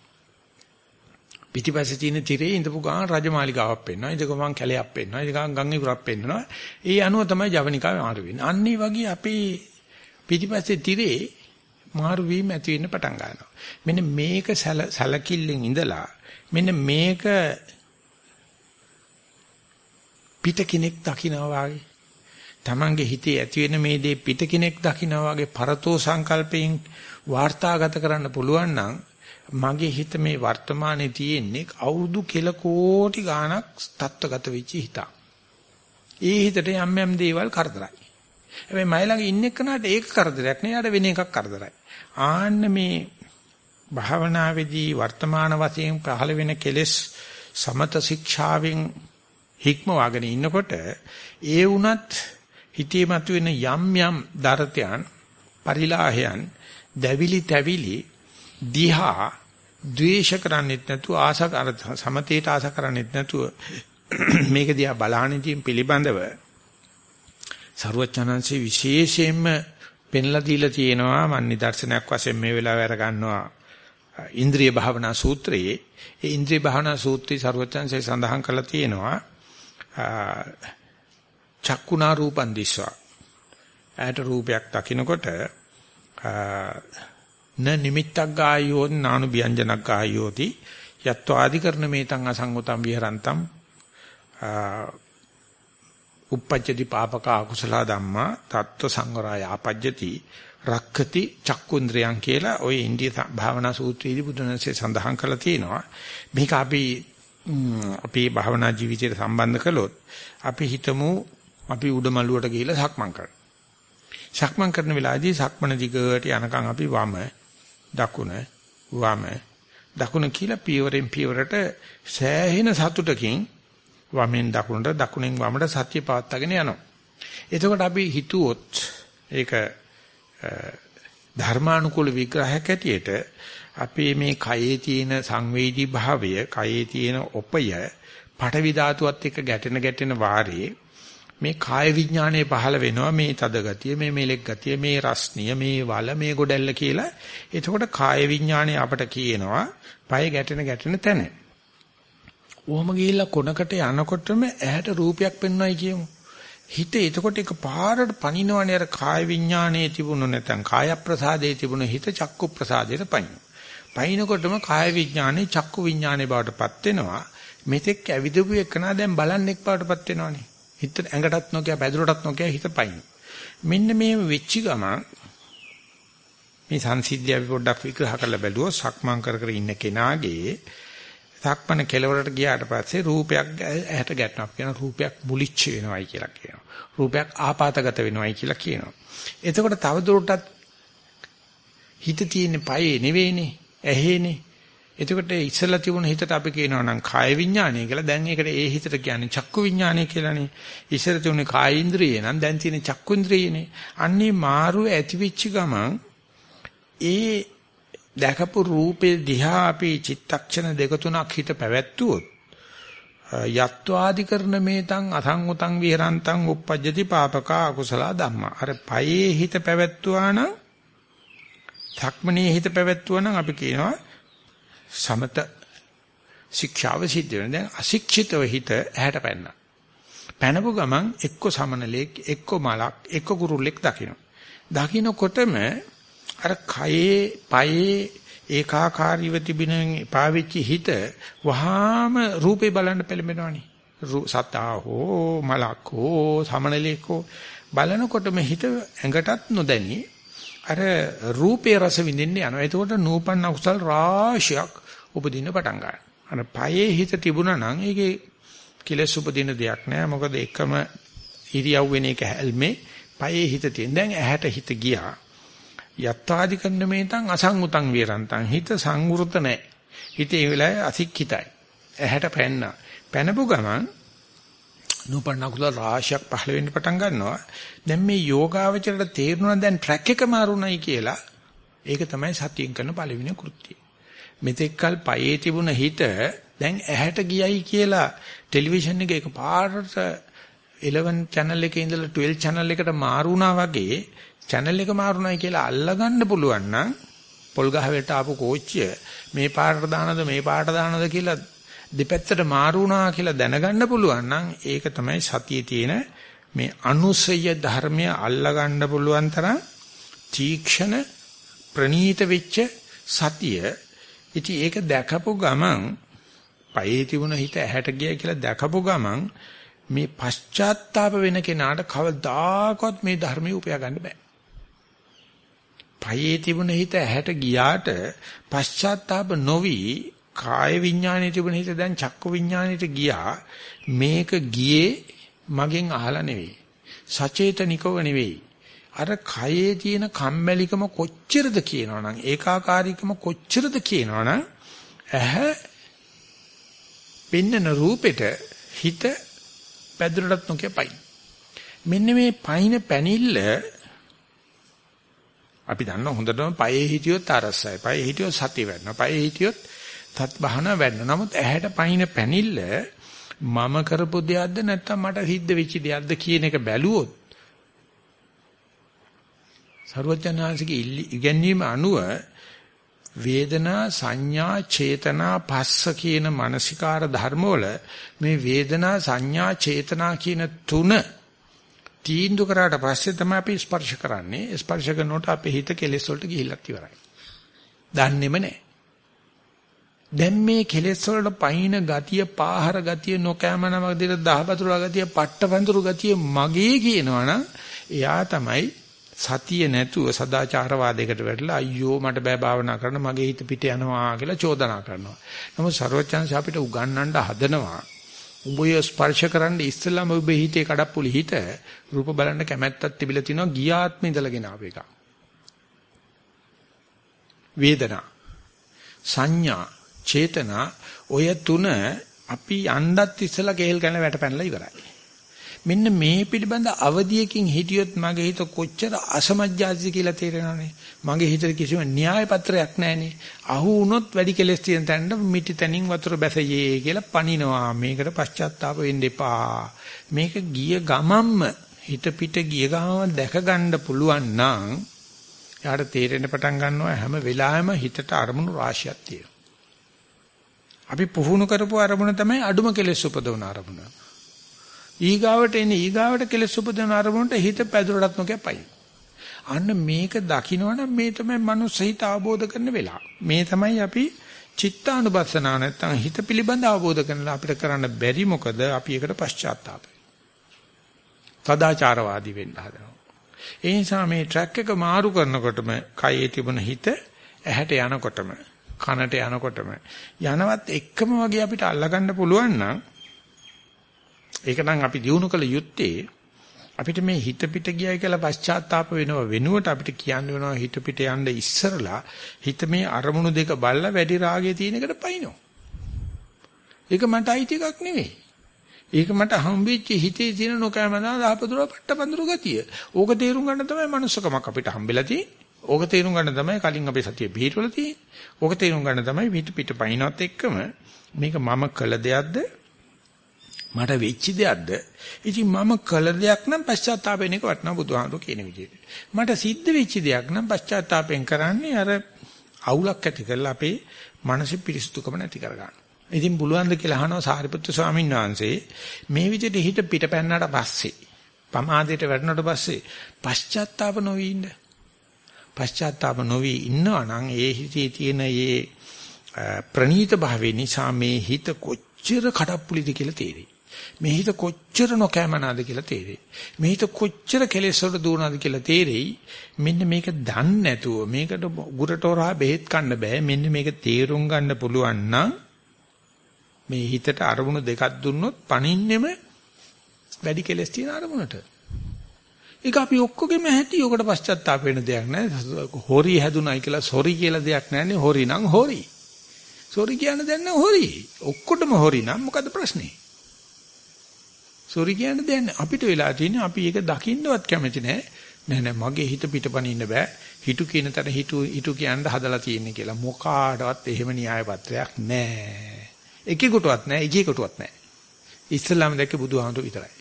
පිටිපස්සේ තියෙන තිරේ ඉඳපු ගාන රජමාලිගාවක් පෙන්වනවා. ඉඳ ගමන් කැලයක් පෙන්වනවා. ඉඳ ගමන් ගම් ඉවුරක් පෙන්වනවා. ඒ අනුව තමයි ජවනිකාවේ මාරු වෙන්නේ. අන්න ඒ වගේ අපේ පිටිපස්සේ තිරේ මාරු වීම ඇති වෙන්න පටන් ගන්නවා. මෙන්න මේක සැලකිල්ලෙන් ඉඳලා මෙන්න මේක පිට කෙනෙක් දකිනවා වගේ තමන්ගේ හිතේ ඇති වෙන මේ දේ පිට කෙනෙක් දකිනවා වගේ පරතෝ සංකල්පයෙන් වාර්තාගත කරන්න පුළුවන් නම් මගේ හිත මේ වර්තමානයේ තියෙන්නේ අවුරුදු කෙල කෝටි ගාණක් තත්ත්වගත වෙච්ච හිතක්. ඒ හිතට යම් යම් දේවල් කරදරයි. හැබැයි මයි ළඟ ඉන්න කෙනාට ඒක කරදරයක් නෑ. යාට වෙන එකක් කරදරයි. ආන්න මේ භාවනාවේදී වර්තමාන වශයෙන් පහළ වෙන කෙලෙස් සමත ශික්ෂාවෙන් හික්මවාගෙන ඉන්නකොට ඒ වුණත් හිතේ මතුවෙන යම් යම් දරතයන් පරිලාහයන් දැවිලි තැවිලි දිහා ද්වේෂ කරන්නේත් නැතුව ආස සමතේට ආස කරන්නේත් නැතුව මේක දිහා බලහණින් පිළිබඳව සරුවචනන්සේ විශේෂයෙන්ම පෙන්ලා දීලා තියෙනවා මම නිදර්ශනයක් වශයෙන් මේ වෙලාවේ අර ගන්නවා ඉන්ද්‍රිය භාවනා සූත්‍රයේ ඒ ඉන්ද්‍රිය භාවනා සූත්‍රයේ සරුවචනන්සේ සඳහන් කරලා තියෙනවා චක්කුණා රූපන් දිස්වා. ඇයට රූපයක් දකිනකොට න නිමිත්තක් ගායෝ නානු ව්‍යංජනක් ගායෝති. යත්වාදි කරන මේතං අසංගතම් විහරන්තම් uppajjati papaka akusala dhamma tattva සංවරය ආපජ්ජති රක්ඛති චක්කුන්ද්‍රයන් කියලා ওই ඉන්දිය භාවනා සූත්‍රයේදී බුදුන්සේ සඳහන් කරලා තියෙනවා මේක අපි අපේ භාවනා ජීවිතයට සම්බන්ධ කළොත් අපි හිතමු අපි උඩමළුවට ගිහිල්ලා සක්මන් කරනවා සක්මන් කරන වෙලාවේදී සක්මන දිගට යනකම් අපි වම දකුණ වම දකුණ කියලා පියවරෙන් පියවරට සෑහෙන සතුටකින් වමෙන් දකුණට දකුණෙන් වමට සත්‍ය පවත්වාගෙන යනවා. එතකොට අපි හිතුවොත් ඒක ධර්මානුකූල විග්‍රහයක් ඇටියට අපේ මේ කයේ තියෙන සංවේදී භාවය, කයේ තියෙන ඔපය, පඨවි ධාතුවත් එක්ක ගැටෙන ගැටෙන වාරේ මේ කාය විඥානයේ පහළ වෙනවා මේ තද ගතිය මේ මෙලෙක් ගතිය මේ රස්නිය මේ වල මේ ගොඩැල්ල කියලා එතකොට කාය විඥානය අපට කියනවා පය ගැටෙන ගැටෙන තැන. ඔහොම ගිහිල්ලා කොනකට යනකොටම ඇහැට රූපයක් පෙන්වයි කියමු. හිත එතකොට එක පාරට පනිනවනේ අර කාය විඥානයේ තිබුණු නැත්නම් කාය ප්‍රසාදයේ තිබුණු හිත චක්කු ප්‍රසාදයට පයින්. පයින්නකොටම කාය විඥානේ චක්කු විඥානේ බවටපත් වෙනවා. මෙතෙක් ඇවිදපු එකනා දැන් බලන්නෙක් බවටපත් වෙනවනේ. හිත ඇඟටත් නොකිය පැදුරටත් නොකිය හිත පයින්. මෙන්න මේ වෙච්ච ගමන් මේ සංසිද්ධිය අපි පොඩ්ඩක් විග්‍රහ කරලා බැලුවොත් සක්මන් කර කර ඉන්න කෙනාගේ සක්මන කෙලවරට ගියාට පස්සේ රූපයක් ඇහැට ගැටෙනවා කියන රූපයක් මුලිච්ච වෙනවයි කියලා කියනවා. රූපයක් ආපాతගත වෙනවයි කියලා කියනවා. එතකොට තවදුරටත් හිත තියෙන්නේ පයේ නෙවෙයිනේ ඇහෙනේ එතකොට ඉස්සලා තිබුණ හිතට අපි කියනවා නම් කාය විඥානය කියලා. දැන් ඒකට ඒ හිතට කියන්නේ චක්කු විඥානය කියලානේ. ඉස්සර තිබුණේ කාය ඉන්ද්‍රිය නම් දැන් තියෙන්නේ චක්කු ඉන්ද්‍රියනේ. අන්නේ මාරු ඇතිවිච්ච ගමන් ඒ දැකපු රූපේ දිහා අපි චිත්තක්ෂණ දෙක තුනක් හිත පැවැත්තුවොත් යත්වාදි කරන මේතං අසං උතං විහරන්තං uppajjati papaka akusala dhamma අර පයේ හිත පැවැත්තුවා නම් ධක්මනේ හිත පැවැත්තුවා නම් අපි කියනවා සමත ශික්ෂාව සිද්ධ වෙන. දැන් අශික්ෂිතව හිත ඇහැට පැන්නා. පැනපු ගමන් එක්ක සමනලෙක් එක්ක මලක් එක්ක කුරුල්ලෙක් දකින්න. දකින්නකොටම අර කයේ පයේ ඒකාකාරීව තිබෙන පාවිච්චි හිත වහාම රූපේ බලන්න පෙළඹෙනවනේ. සතා හෝ මලක් හෝ සමනලෙක් හෝ බලනකොටම හිත ඇඟටත් නොදැනී අර රූපේ රස විඳින්න යනවා. එතකොට නූපන්න කුසල් රාශියක් උපදින්න පටන් ගන්නවා. අර පයේ හිත තිබුණා නම් ඒකේ කෙලස් උපදින දෙයක් නෑ. මොකද එකම ඉරියව් වෙන එක හැල්මේ පයේ හිත තියෙන. දැන් ඇහැට හිත ගියා. යත්තාදි කන්න මේතන් අසංගුතං විරන්තං හිත සංවෘත නෑ. හිතේ වෙලාවේ අසික්කිතයි. ඇහැට පැන්නා. පැනපු ගමන් නූපන්න කුල රාශියක් පහළ වෙන්න පටන් ගන්නවා. දැන් මේ යෝගාවචරයට තේරුණා දැන් ට්‍රැක් එක මාරුණයි කියලා. ඒක තමයි සතියෙන් කරන පළවෙනි කෘත්‍යය. මෙතෙක්කල් පයේ තිබුණ හිත දැන් ඇහැට ගියයි කියලා ටෙලිවිෂන් එක එකපාරට 11 channel එකේ ඉඳලා 12 channel එකට මාරුණා වගේ channel එක මාරුණයි කියලා අල්ලගන්න පුළුවන් නම් පොල් ගහ වෙට ආපු කෝච්චිය මේ පාරට දානද මේ පාරට දානද කියලා දෙපැත්තට මාරු වුණා කියලා දැනගන්න පුළුවන් නම් ඒක තමයි සතියේ තියෙන මේ අනුසය ධර්මය අල්ලගන්න පුළුවන් තරම් තීක්ෂණ ප්‍රනීත වෙච්ච සතිය ඉතින් ඒක දැකපු ගමන් පයේ තිබුණ හිත ඇහැට ගියා කියලා දැකපු ගමන් මේ පශ්චාත්තාප වෙන කෙනාට කවදාකවත් මේ ධර්මය උපයා ගන්න බෑ. පයේ තිබුණ හිත ඇහැට ගියාට පශ්චාත්තාප නොවි කාය විඥානයේ තිබුණ හිත දැන් චක්ක විඥානයට ගියා. මේක ගියේ මගෙන් අහලා නෙවෙයි. සචේතනිකව නෙවෙයි. අර කයේ තියෙන කම්මැලිකම කොච්චරද කියනවනම් ඒකාකාරීකම කොච්චරද කියනවනම් ඇහැ පින්නන රූපෙට හිත පැදුරටත් නොකිය පයින් මෙන්න මේ පයින් පැනිල්ල අපි දන්නවා හොඳටම පයේ හිටියොත් අරසයි පයේ හිටියොත් සතිය වෙනවා පයේ හිටියොත් තත් බහන වෙන්න. නමුත් ඇහැට පයින් පැනිල්ල මම කරපු දෙයක්ද නැත්නම් මට සිද්ධ වෙච්ච දෙයක්ද කියන එක බැලුවොත් සරුවචනාංශිකේ ඉගැන්වීම අනුව වේදනා සංඥා චේතනා පස්ස කියන මානසිකාර ධර්මවල මේ වේදනා සංඥා චේතනා කියන තුන තීන්දුව කරාට පස්සේ තමයි අපි ස්පර්ශ කරන්නේ. ස්පර්ශ කරනකොට අපේ හිත කෙලෙස් වලට ගිහිල්ලත් ඉවරයි. දන්නේම නැහැ. දැන් මේ කෙලෙස් වලට පයින් ගතිය, පාහර ගතිය, නොකෑමන වදින දහවතුරා ගතිය, පට්ටපඳුරු ගතිය මගේ කියනවනම් එයා තමයි සතිය නැතුව සදාචාරවාදයකට වැටලා අයියෝ මට බෑ භාවනා කරන්න මගේ හිත පිට යනවා කියලා චෝදනා කරනවා. නමුත් ਸਰවචන්ස අපිට උගන්වන්න හදනවා. උඹය ස්පර්ශ කරන්න ඉස්සෙල්ලාම ඔබේ හිතේ කඩප්පුලි හිත රූප බලන්න කැමැත්තක් තිබිලා තිනවා ගියාත්ම ඉඳලාගෙන ආව එක. වේදනා සංඥා චේතනා ඔය තුන අපි යන්නත් ඉස්සලා කේල් ගන්න වැටපැනලා ඉවරයි. මෙන්න මේ පිළිබඳ අවධියකින් හිටියොත් මගේ හිත කොච්චර අසමජ්ජාති කියලා තේරෙනවනේ. මගේ හිතේ කිසිම න්‍යාය පත්‍රයක් නැහනේ. අහු වුණොත් වැඩි කෙලස් තියෙන තැනට මිටි තනින් වතුර බැසයේ කියලා පනිනවා. මේකට පශ්චාත්තාප වෙන්න එපා. මේක ගිය ගමම්ම හිත පිට ගිය ගමම දැක ගන්න පුළුවන් නම් යාට තේරෙන්න පටන් ගන්නවා හැම වෙලාවෙම හිතට අරමුණු රාශියක් තියෙනවා. අපි පුහුණු කරපු අරමුණ තමයි අඩුම කෙලෙස් උපදවන අරමුණ. ඊගාවට එන්නේ ඊගාවට කෙලෙස් උපදින අරමුණට හිත පැදුරටත් නොකියපයි. අන්න මේක දකින්නවනම් මේ තමයි මනුස්ස හිත අවබෝධ කරන වෙලාව. මේ තමයි අපි චිත්තානුපස්සනාව නැත්තම් හිත පිළිබඳ අවබෝධ කරලා අපිට කරන්න බැරි මොකද අපි ඒකට පශ්චාත්තාපයි. සදාචාරවාදී වෙන්න හදනවා. ඒ නිසා මේ ට්‍රැක් එක මාරු කරනකොටම කයේ තිබුණ හිත ඇහැට යනකොටම කනට යනකොටම යනවත් එක්කම වගේ අපිට අල්ලගන්න පුළුවන් නම් ඒක නම් අපි දිනු කළ යුත්තේ අපිට මේ හිත පිට ගියයි කියලා පශ්චාත්තාප වෙනව වෙනුවට අපිට කියන්න වෙනවා හිත පිට යන්න ඉස්සරලා හිත මේ අරමුණු දෙක බල්ලා වැඩි රාගය තියෙන එකට පයින්නවා. ඒක මට අයිති එකක් නෙවෙයි. ඒක මට හම්බෙච්ච හිතේ තියෙන නොකෑමනා දහපදුර පට්ටපඳුරු ගතිය. ඕක තේරුම් ගන්න තමයි manussකමක් අපිට හම්බෙලා තියෙන්නේ. ඕක තේරුම් ගන්න තමයි කලින් අපේ සතිය පිටවල තියෙන්නේ. ඕක තේරුම් ගන්න තමයි පිට පිට පයින්වත් එක්කම මේක මම කළ දෙයක්ද මට වෙච්ච දෙයක්ද? ඉතින් මම කළ දෙයක් නම් පශ්චාත්තාප වෙන එක වටනවා බුදුහාමුදුරු කියන විදිහට. මට සිද්ධ වෙච්ච දෙයක් නම් පශ්චාත්තාපයෙන් කරන්නේ අර අවුලක් ඇති කරලා අපේ මනස පිරිසුදුකම නැති කරගන්න. ඉතින් බුලුවන්ද කියලා අහනවා සාරිපුත්තු ස්වාමීන් වහන්සේ මේ විදිහට හිත පිටපැන්නට පස්සේ පමාදයට වැටෙනට පස්සේ පශ්චාත්තාප නොවි ඉන්න. පශ්චාත්තාප නොවි ඉන්නවා නම් ඒ හිතේ තියෙන ඒ ප්‍රනීත භාවය නිසා මේ හිත කොච්චර කඩප්පුලිද කියලා තේරෙයි. මේ හිත කොච්චර නොකෑමනාද කියලා තේරෙයි. මේ හිත කොච්චර කෙලෙස් වලට දුවනවාද කියලා තේරෙයි. මෙන්න මේක දන්නේ නැතුව මේකට ගුරටෝරා බෙහෙත් කන්න බෑ. මෙන්න මේක තේරුම් ගන්න පුළුවන් නම් මේ හිතට අරමුණු දෙකක් දුන්නොත් පණින්නෙම වැඩි කෙලස් තියෙන අරමුණට. ඒක අපි ඔක්කොගෙම ඇති. ඔකට පශ්චාත්තාප වෙන දෙයක් නෑ. හොරි හැදුනයි කියලා සොරි කියලා දෙයක් නෑනේ. හොරි නම් හොරි. සොරි කියන දැන් නම් හොරි. ඔක්කොටම හොරි නම් මොකද ප්‍රශ්නේ? සෝරි කියන්න දෙයක් නැහැ. අපිට වෙලා තියෙන්නේ අපි ඒක දකින්නවත් කැමති නැහැ. නෑ නෑ මගේ හිත පිටපණින්න බෑ. හිතු කියන තර හිතු හිතු කියන්න හදලා තියෙන්නේ කියලා. මොකාටවත් එහෙම න්‍යාය පත්‍රයක් නැහැ. එකෙකුටවත් නැහැ, එකෙකුටවත් නැහැ. ඉස්ලාම දැක්ක බුදුහාමුදුරු විතරයි.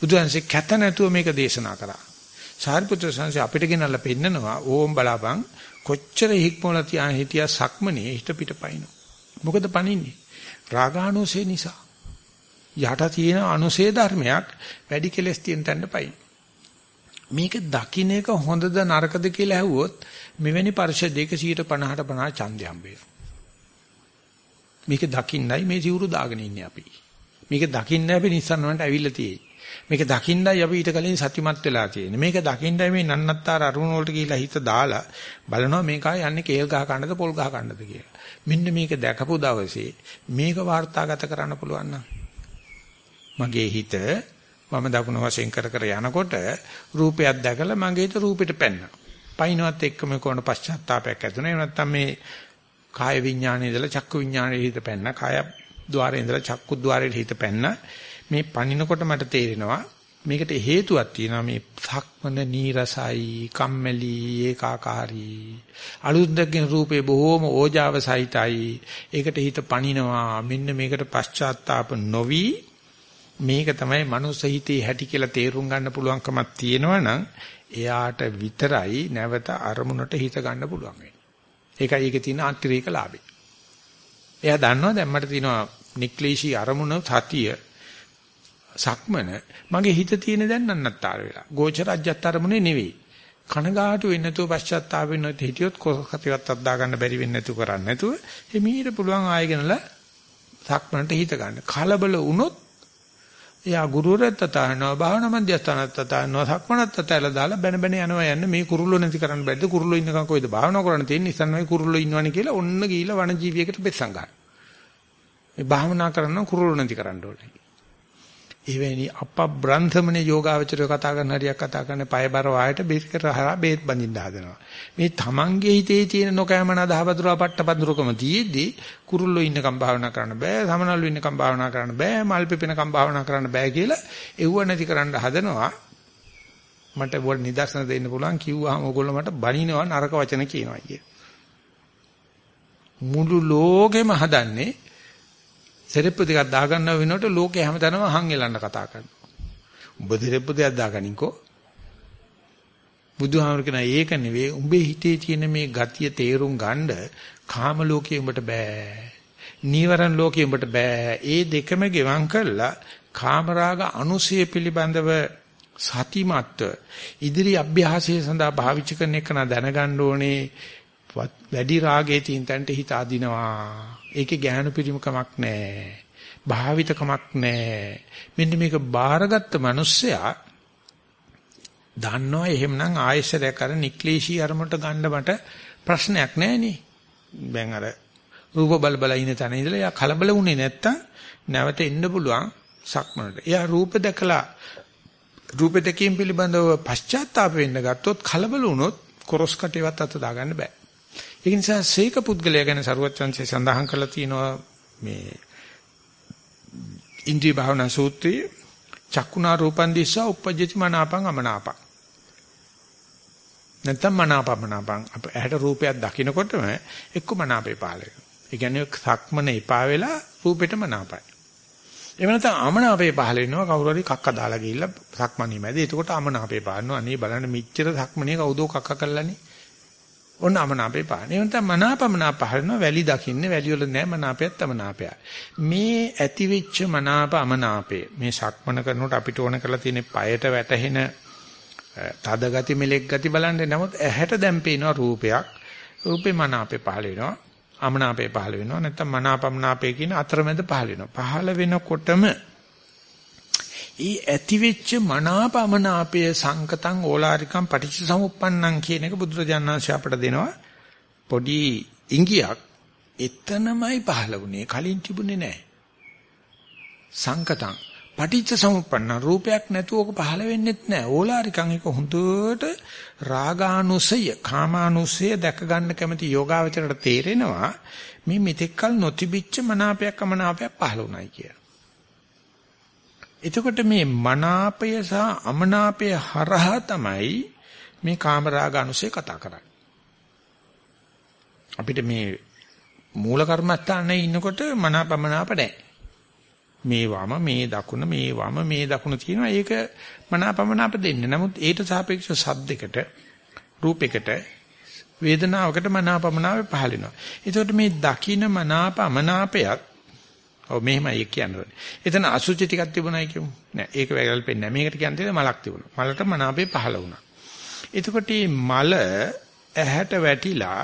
බුදුහන්සේ කැත නැතුව මේක දේශනා කරා. සාරිපුත්‍ර සංසය අපිට ගෙනල්ලා පෙන්නනවා ඕම් බලාපන් කොච්චර හික්මවලා තියාන හිටියා සක්මනේ හිත පිටපයින්. මොකද පණින්නේ? රාගානුසේ නිසා. යට තියෙන අනුසේ ධර්මයක් වැඩි කෙලස් තියෙන තැනට පයි. මේක දකින්න එක හොඳද නරකද කියලා ඇහුවොත් මෙවැනි පරිශ 250ට 50 ඡන්දය හම්බේ. මේක දකින්නයි මේ සිවුරු දාගෙන ඉන්නේ අපි. මේක දකින්නයි අපි Nissan වලට ඇවිල්ලා තියෙන්නේ. මේක දකින්නයි අපි ඊට කලින් සත්‍යමත් වෙලා තියෙන්නේ. මේක දකින්නයි මේ නන්නත්තර අරුණ වලට ගිහිලා හිත දාලා බලනවා මේකා යන්නේ කේල් ගහ කන්නද පොල් ගහ කන්නද කියලා. මෙන්න මේක දැකපු දවසේ මේක වාර්තාගත කරන්න පුළුවන් මගේ හිත වම දකුණ වශයෙන් කර කර යනකොට රූපයක් දැකලා මගේ හිත රූපෙට පැන්නා. පයින්වත් එක්කම කොන පශ්චාත්තාවයක් ඇති වෙනවා. එහෙම නැත්නම් මේ කාය විඥානයේ ඉඳලා චක්කු විඥානයේ හිත පැන්න, කාය ద్వාරයේ ඉඳලා චක්කු ద్వාරයේ හිත පැන්න. මේ පනිනකොට මට තේරෙනවා මේකට හේතුවක් තියෙනවා මේ සක්මන නීරසයි කම්මැලි ඒකාකාරී අලුත් දකින රූපේ බොහෝම ඕජාව සහිතයි ඒකට හිත පනිනවා මෙන්න මේකට පශ්චාත්තාප නොවි මේක තමයි මනුස්ස හිතේ හැටි කියලා තේරුම් ගන්න පුළුවන්කමක් තියෙනවනම් එයාට විතරයි නැවත අරමුණට හිත ගන්න පුළුවන් වෙන්නේ. ඒකයි ඒකේ තියෙන අතිරේක ලාභය. එයා දන්නවා දැන් මට තියෙනවා නික්ලේශී අරමුණ සතිය සක්මන මගේ හිත තියෙන දැන් නන්නත්තර වෙලා. ගෝචර අජ්ජත් අරමුණේ නෙවෙයි. කනගාටු වෙන්නේ නැතුව පශ්චාත්තාප වෙන්නේ නැති හිටියොත් කොහොකටිවත් අද්දා ගන්න බැරි වෙන්නේ නැතුව කරන්නේ නැතුව එමීට පුළුවන් ආයෙගෙනලා සක්මනට හිත ගන්න. කලබල වුණොත් එයා ගුරුවරයෙක් තතහනවා භාවනා මධ්‍යස්ථානත් තතහනවා සක්මනත් තතහලා දාලා බැන බැන යනවා යන්නේ මේ කුරුල්ලෝ නැති කරන්න බැරිද කුරුල්ලෝ ඉන්නකම් කොයිද භාවනා කරන්න තියෙන්නේ ඉස්සන්නයි කුරුල්ලෝ ඉන්නවනේ කියලා ඔන්න ගිහිල්ලා වනජීවියකට බෙස්සන් ගන්න. මේ භාවනා කරන කුරුල්ලෝ නැති කරන්න ඕනේ. එවැනි අපබ්‍රන්ථමනේ යෝගාවචරය කතා කරන හරියක් කතා කරන පයබර වායට බේත් කරහරා බේත් බඳින්න හදනවා. මේ තමන්ගේ හිතේ තියෙන නොකෑමන දහවතුරා පට්ටපඳුරකම තියේදී කුරුල්ලෝ ඉන්නකම් භාවනා කරන්න බෑ, සමනල්ලෝ ඉන්නකම් භාවනා කරන්න බෑ, මල් පිපෙනකම් භාවනා කරන්න බෑ කියලා එව්ව නැති කරන්න හදනවා. මට වල නිදර්ශන දෙන්න පුළුවන් කිව්වහම ඕගොල්ලෝ මට බනිනවා නරක වචන කියනවා කිය. මුළු ලෝකෙම හදන්නේ සෙරෙප්පු දෙකක් දාගන්නව වෙනකොට ලෝකේ හැමතැනම හං එලන්න කතා කරනවා. උඹ සෙරෙප්පු දෙකක් දාගනින්කෝ. බුදුහාමර කියන ඒක නෙවෙයි උඹේ හිතේ තියෙන මේ ගතිය තේරුම් ගන්න කාම ලෝකේ උඹට බෑ. නීවරණ ලෝකේ උඹට බෑ. ඒ දෙකම ගෙවම් කරලා කාමරාග අනුසය පිළිබඳව සතිමත්ව ඉදිරි අභ්‍යාසය සඳහා භාවිත කරන එක දැනගන්න ඕනේ වැඩි රාගයේ තියෙන තැනට හිත අදිනවා ඒකේ ගැහණු පිරිමකමක් නැහැ. භාවිතකමක් නැහැ. මෙන්න මේක බාරගත්ත මිනිස්සයා දන්නවා එහෙමනම් ආයෙසරයක් අර නික්ලේශී අරමුණට ගන්න මට ප්‍රශ්නයක් නැහැ නේ. දැන් අර රූප බල බල ඉන්න තැන ඉඳලා යා කලබල වුණේ නැත්තම් නැවත එන්න පුළුවන් සක්මනට. එයා රූප දැකලා රූප දෙකීම් පිළිබඳව පශ්චාත්තාප වෙන්න ගත්තොත් කලබල වුණොත් කොරස් කටේවත් අත දාගන්න බෑ. ඒක නිසා සීක පුද්ගලයා ගැන සරුවචන්සේ සඳහන් කරලා තියෙනවා මේ ඉන්ද්‍රිය භාවනා සූත්‍රයේ චක්කුණා රූපන් දිස්සා uppajjati මනාපං අමනාපං නැත්නම් මනාපමනාපං අප ඇහැට රූපයක් දකිනකොටම එක්ක මනාපේ පහල වෙනවා. ඒ කියන්නේ සක්මන එපා වෙලා රූපෙට මනාපයි. එහෙම නැත්නම් අමනාපේ පහල වෙනවා කවුරු හරි කක්ක දාලා ගිහිල්ලා සක්මණේ මැද. එතකොට අමනාපේ පහලනවා. අනේ බලන්න මෙච්චර සක්මණේ කවුදෝ කක්ක කළානේ. ඔන්න අමනාපේ පහන. ඒ වෙනතම මනාපමනාප පහරනවා වැලි දකින්නේ වැලි වල නෑ මනාපයත් අමනාපයයි. මේ ඇතිවෙච්ච මනාප අමනාපේ මේ සක්මන කරනකොට අපිට ඕන කරලා තියෙන পায়ට වැටෙන තද ගති මෙලෙක් ගති බලන්නේ නමුත් ඇහැට දැන් පේනවා රූපයක්. රූපේ මනාපේ පහල වෙනවා. අමනාපේ පහල වෙනවා. නැත්නම් මනාපමනාපේ කියන අතරමැද පහල වෙනවා. පහල වෙනකොටම ඊ ඇතිවෙච්ච මනාපමනාපය සංකතං ඕලාරිකං පටිච්ච සමුප්පන්නං කියන එක බුදුරජාණන්සේ අපට දෙනවා. පොඩි ඉංගියක් එතනමයි පහළ වුණේ. කලින් තිබුණේ නැහැ. සංකතං. පටිච්ච සමුප්පන්න රූපයක් නැතුව ඔක පහළ වෙන්නෙත් නැහැ. ඕලාරිකං එක හොඳට රාගානුසය කාමානුසය දැක ගන්න කැමති යෝගාවචරයට තේරෙනවා මේ මෙතෙක්කල් නොතිබිච්ච මනාපයක් අමනාපයක් පහළ වුණයි කියලා. එතකොට මේ මනාපය සහ අමනාපය හරහා තමයි මේ කාමරාග අනුසය කතා කරන්නේ. අපිට මේ මූල කර්මස්ථානයේ ඉන්නකොට මනාපමනාප නැහැ. මේ වම මේ දකුණ මේ වම මේ දකුණ තියෙනවා. ඒක මනාපමනාප දෙන්නේ. නමුත් ඊට සාපේක්ෂව සද්දයකට රූපයකට වේදනාවකට මනාපමනාප පහළ වෙනවා. එතකොට මේ දකින මනාපමනාපයත් ඔව් මෙහෙමයි කියන්නේ. එතන අසුචි ටිකක් තිබුණයි කියමු. නෑ ඒක වැගල්පෙන්නේ නෑ. මේකට කියන්නේ මලක් තිබුණා. මලට මනාපේ පහළ වුණා. එතකොට මල ඇහැට වැටිලා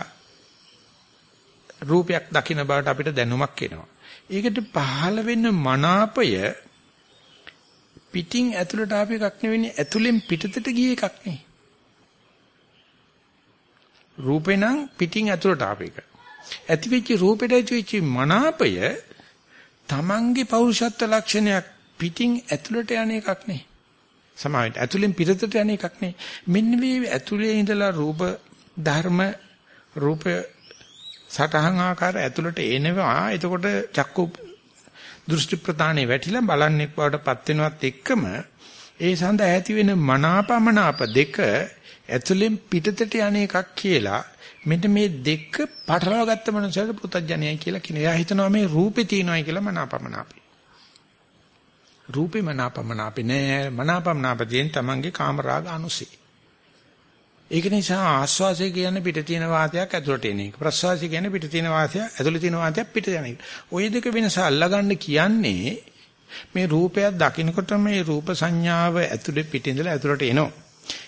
රූපයක් දකින්න බවට අපිට දැනුමක් එනවා. ඒකට පහළ වෙන මනාපය පිටින් ඇතුළට ආපු එකක් නෙවෙයි ඇතුළෙන් පිටතට ගිය එකක් නේ. රූපේ නම් පිටින් ඇතුළට ආපු එක. ඇතිවෙච්ච රූපෙට ඇතිවෙච්ච මනාපය තමන්ගේ පෞරුෂත්ව ලක්ෂණයක් පිටින් ඇතුළට යන එකක් නේ. සමාවෙන්න ඇතුළෙන් පිටතට යන එකක් නේ. මෙන්න මේ ඇතුළේ ඉඳලා රූප ධර්ම රූප සටහන් ආකාර ඇතුළට එනවා. එතකොට චක්කු දෘෂ්ටි ප්‍රතානේ වැටිලා බලන්නේ බවටපත් වෙනවත් එක්කම ඒ සඳහා ඇති වෙන මනාපමනාප දෙක ඇතුළෙන් පිටතට යන එකක් කියලා මෙන්න මේ දෙක පටලවා ගත්ත මනුස්සයද පුතඥයයි කියලා කියන. එයා හිතනවා මේ රූපේ තියෙනවායි කියලා මනාපමනාපේ. රූපේ මනාපමනාපේ නෑ මනාපමනාපයෙන් තමන්ගේ කාමරාග අනුසී. ඒක නිසා ආස්වාසය කියන්නේ පිට තියෙන වාතයක් ඇතුළට එන එක. ප්‍රස්වාසය කියන්නේ පිට තියෙන වාතයක් ඇතුළේ තියෙන වාතයක් පිට යන එක. ওই දෙක වෙනස අල්ලගන්න කියන්නේ මේ රූපයක් දකින්නකොට මේ රූප සංඥාව ඇතුළේ පිටින්දලා ඇතුළට එනවා.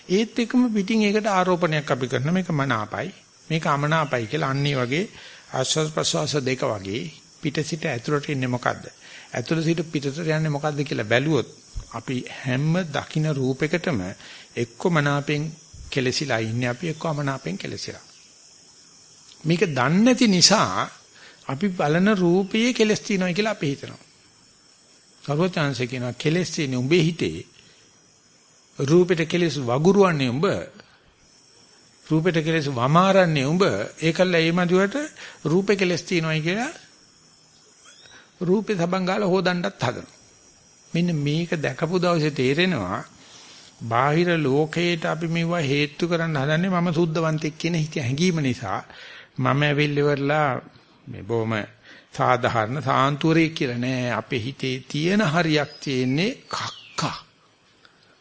ඒත් එකම පිටින් ඒකට ආරෝපණයක් අපි කරන මේක මනාපයි මේක අමනාපයි කියලා අන්නේ වගේ ආස්වාද ප්‍රසවාස දෙක වගේ පිට සිට ඇතුළට එන්නේ මොකද්ද? ඇතුළ සිට පිටට යන්නේ මොකද්ද කියලා බැලුවොත් අපි හැම දකින්න රූපයකටම එක්ක මනාපෙන් කෙලසිලා ඉන්නේ අපි එක්ක අමනාපෙන් කෙලසිලා. මේක දන්නේ නැති නිසා අපි බලන රූපයේ කෙලස් තියෙනවා කියලා අපි හිතනවා. සර්වචාන්සේ කියනවා කෙලස් තියෙන උඹේ හිතේ. රූපෙට කෙලස් වගුරුවන්නේ උඹ. රූපෙට කෙලස් වමාරන්නේ උඹ. ඒකල්ල ඒ මදුවට රූපේ කෙලස් තියෙනවායි කියලා රූපේ සබන් ගාලා හොදන්නත් හදනවා. මෙන්න මේක දැකපු දවසේ තේරෙනවා බාහිර ලෝකයට අපි මේවා හේතු කරන්න හදන්නේ මම සුද්ධවන්තෙක් කියන හිත හැඟීම නිසා. මම ඇවිල්ලිවලා මේ බොහොම සාධාරණ සාන්තුවරේ කියලා නෑ. අපේ හිතේ තියෙන හරියක් තියෙන්නේ කක්කා.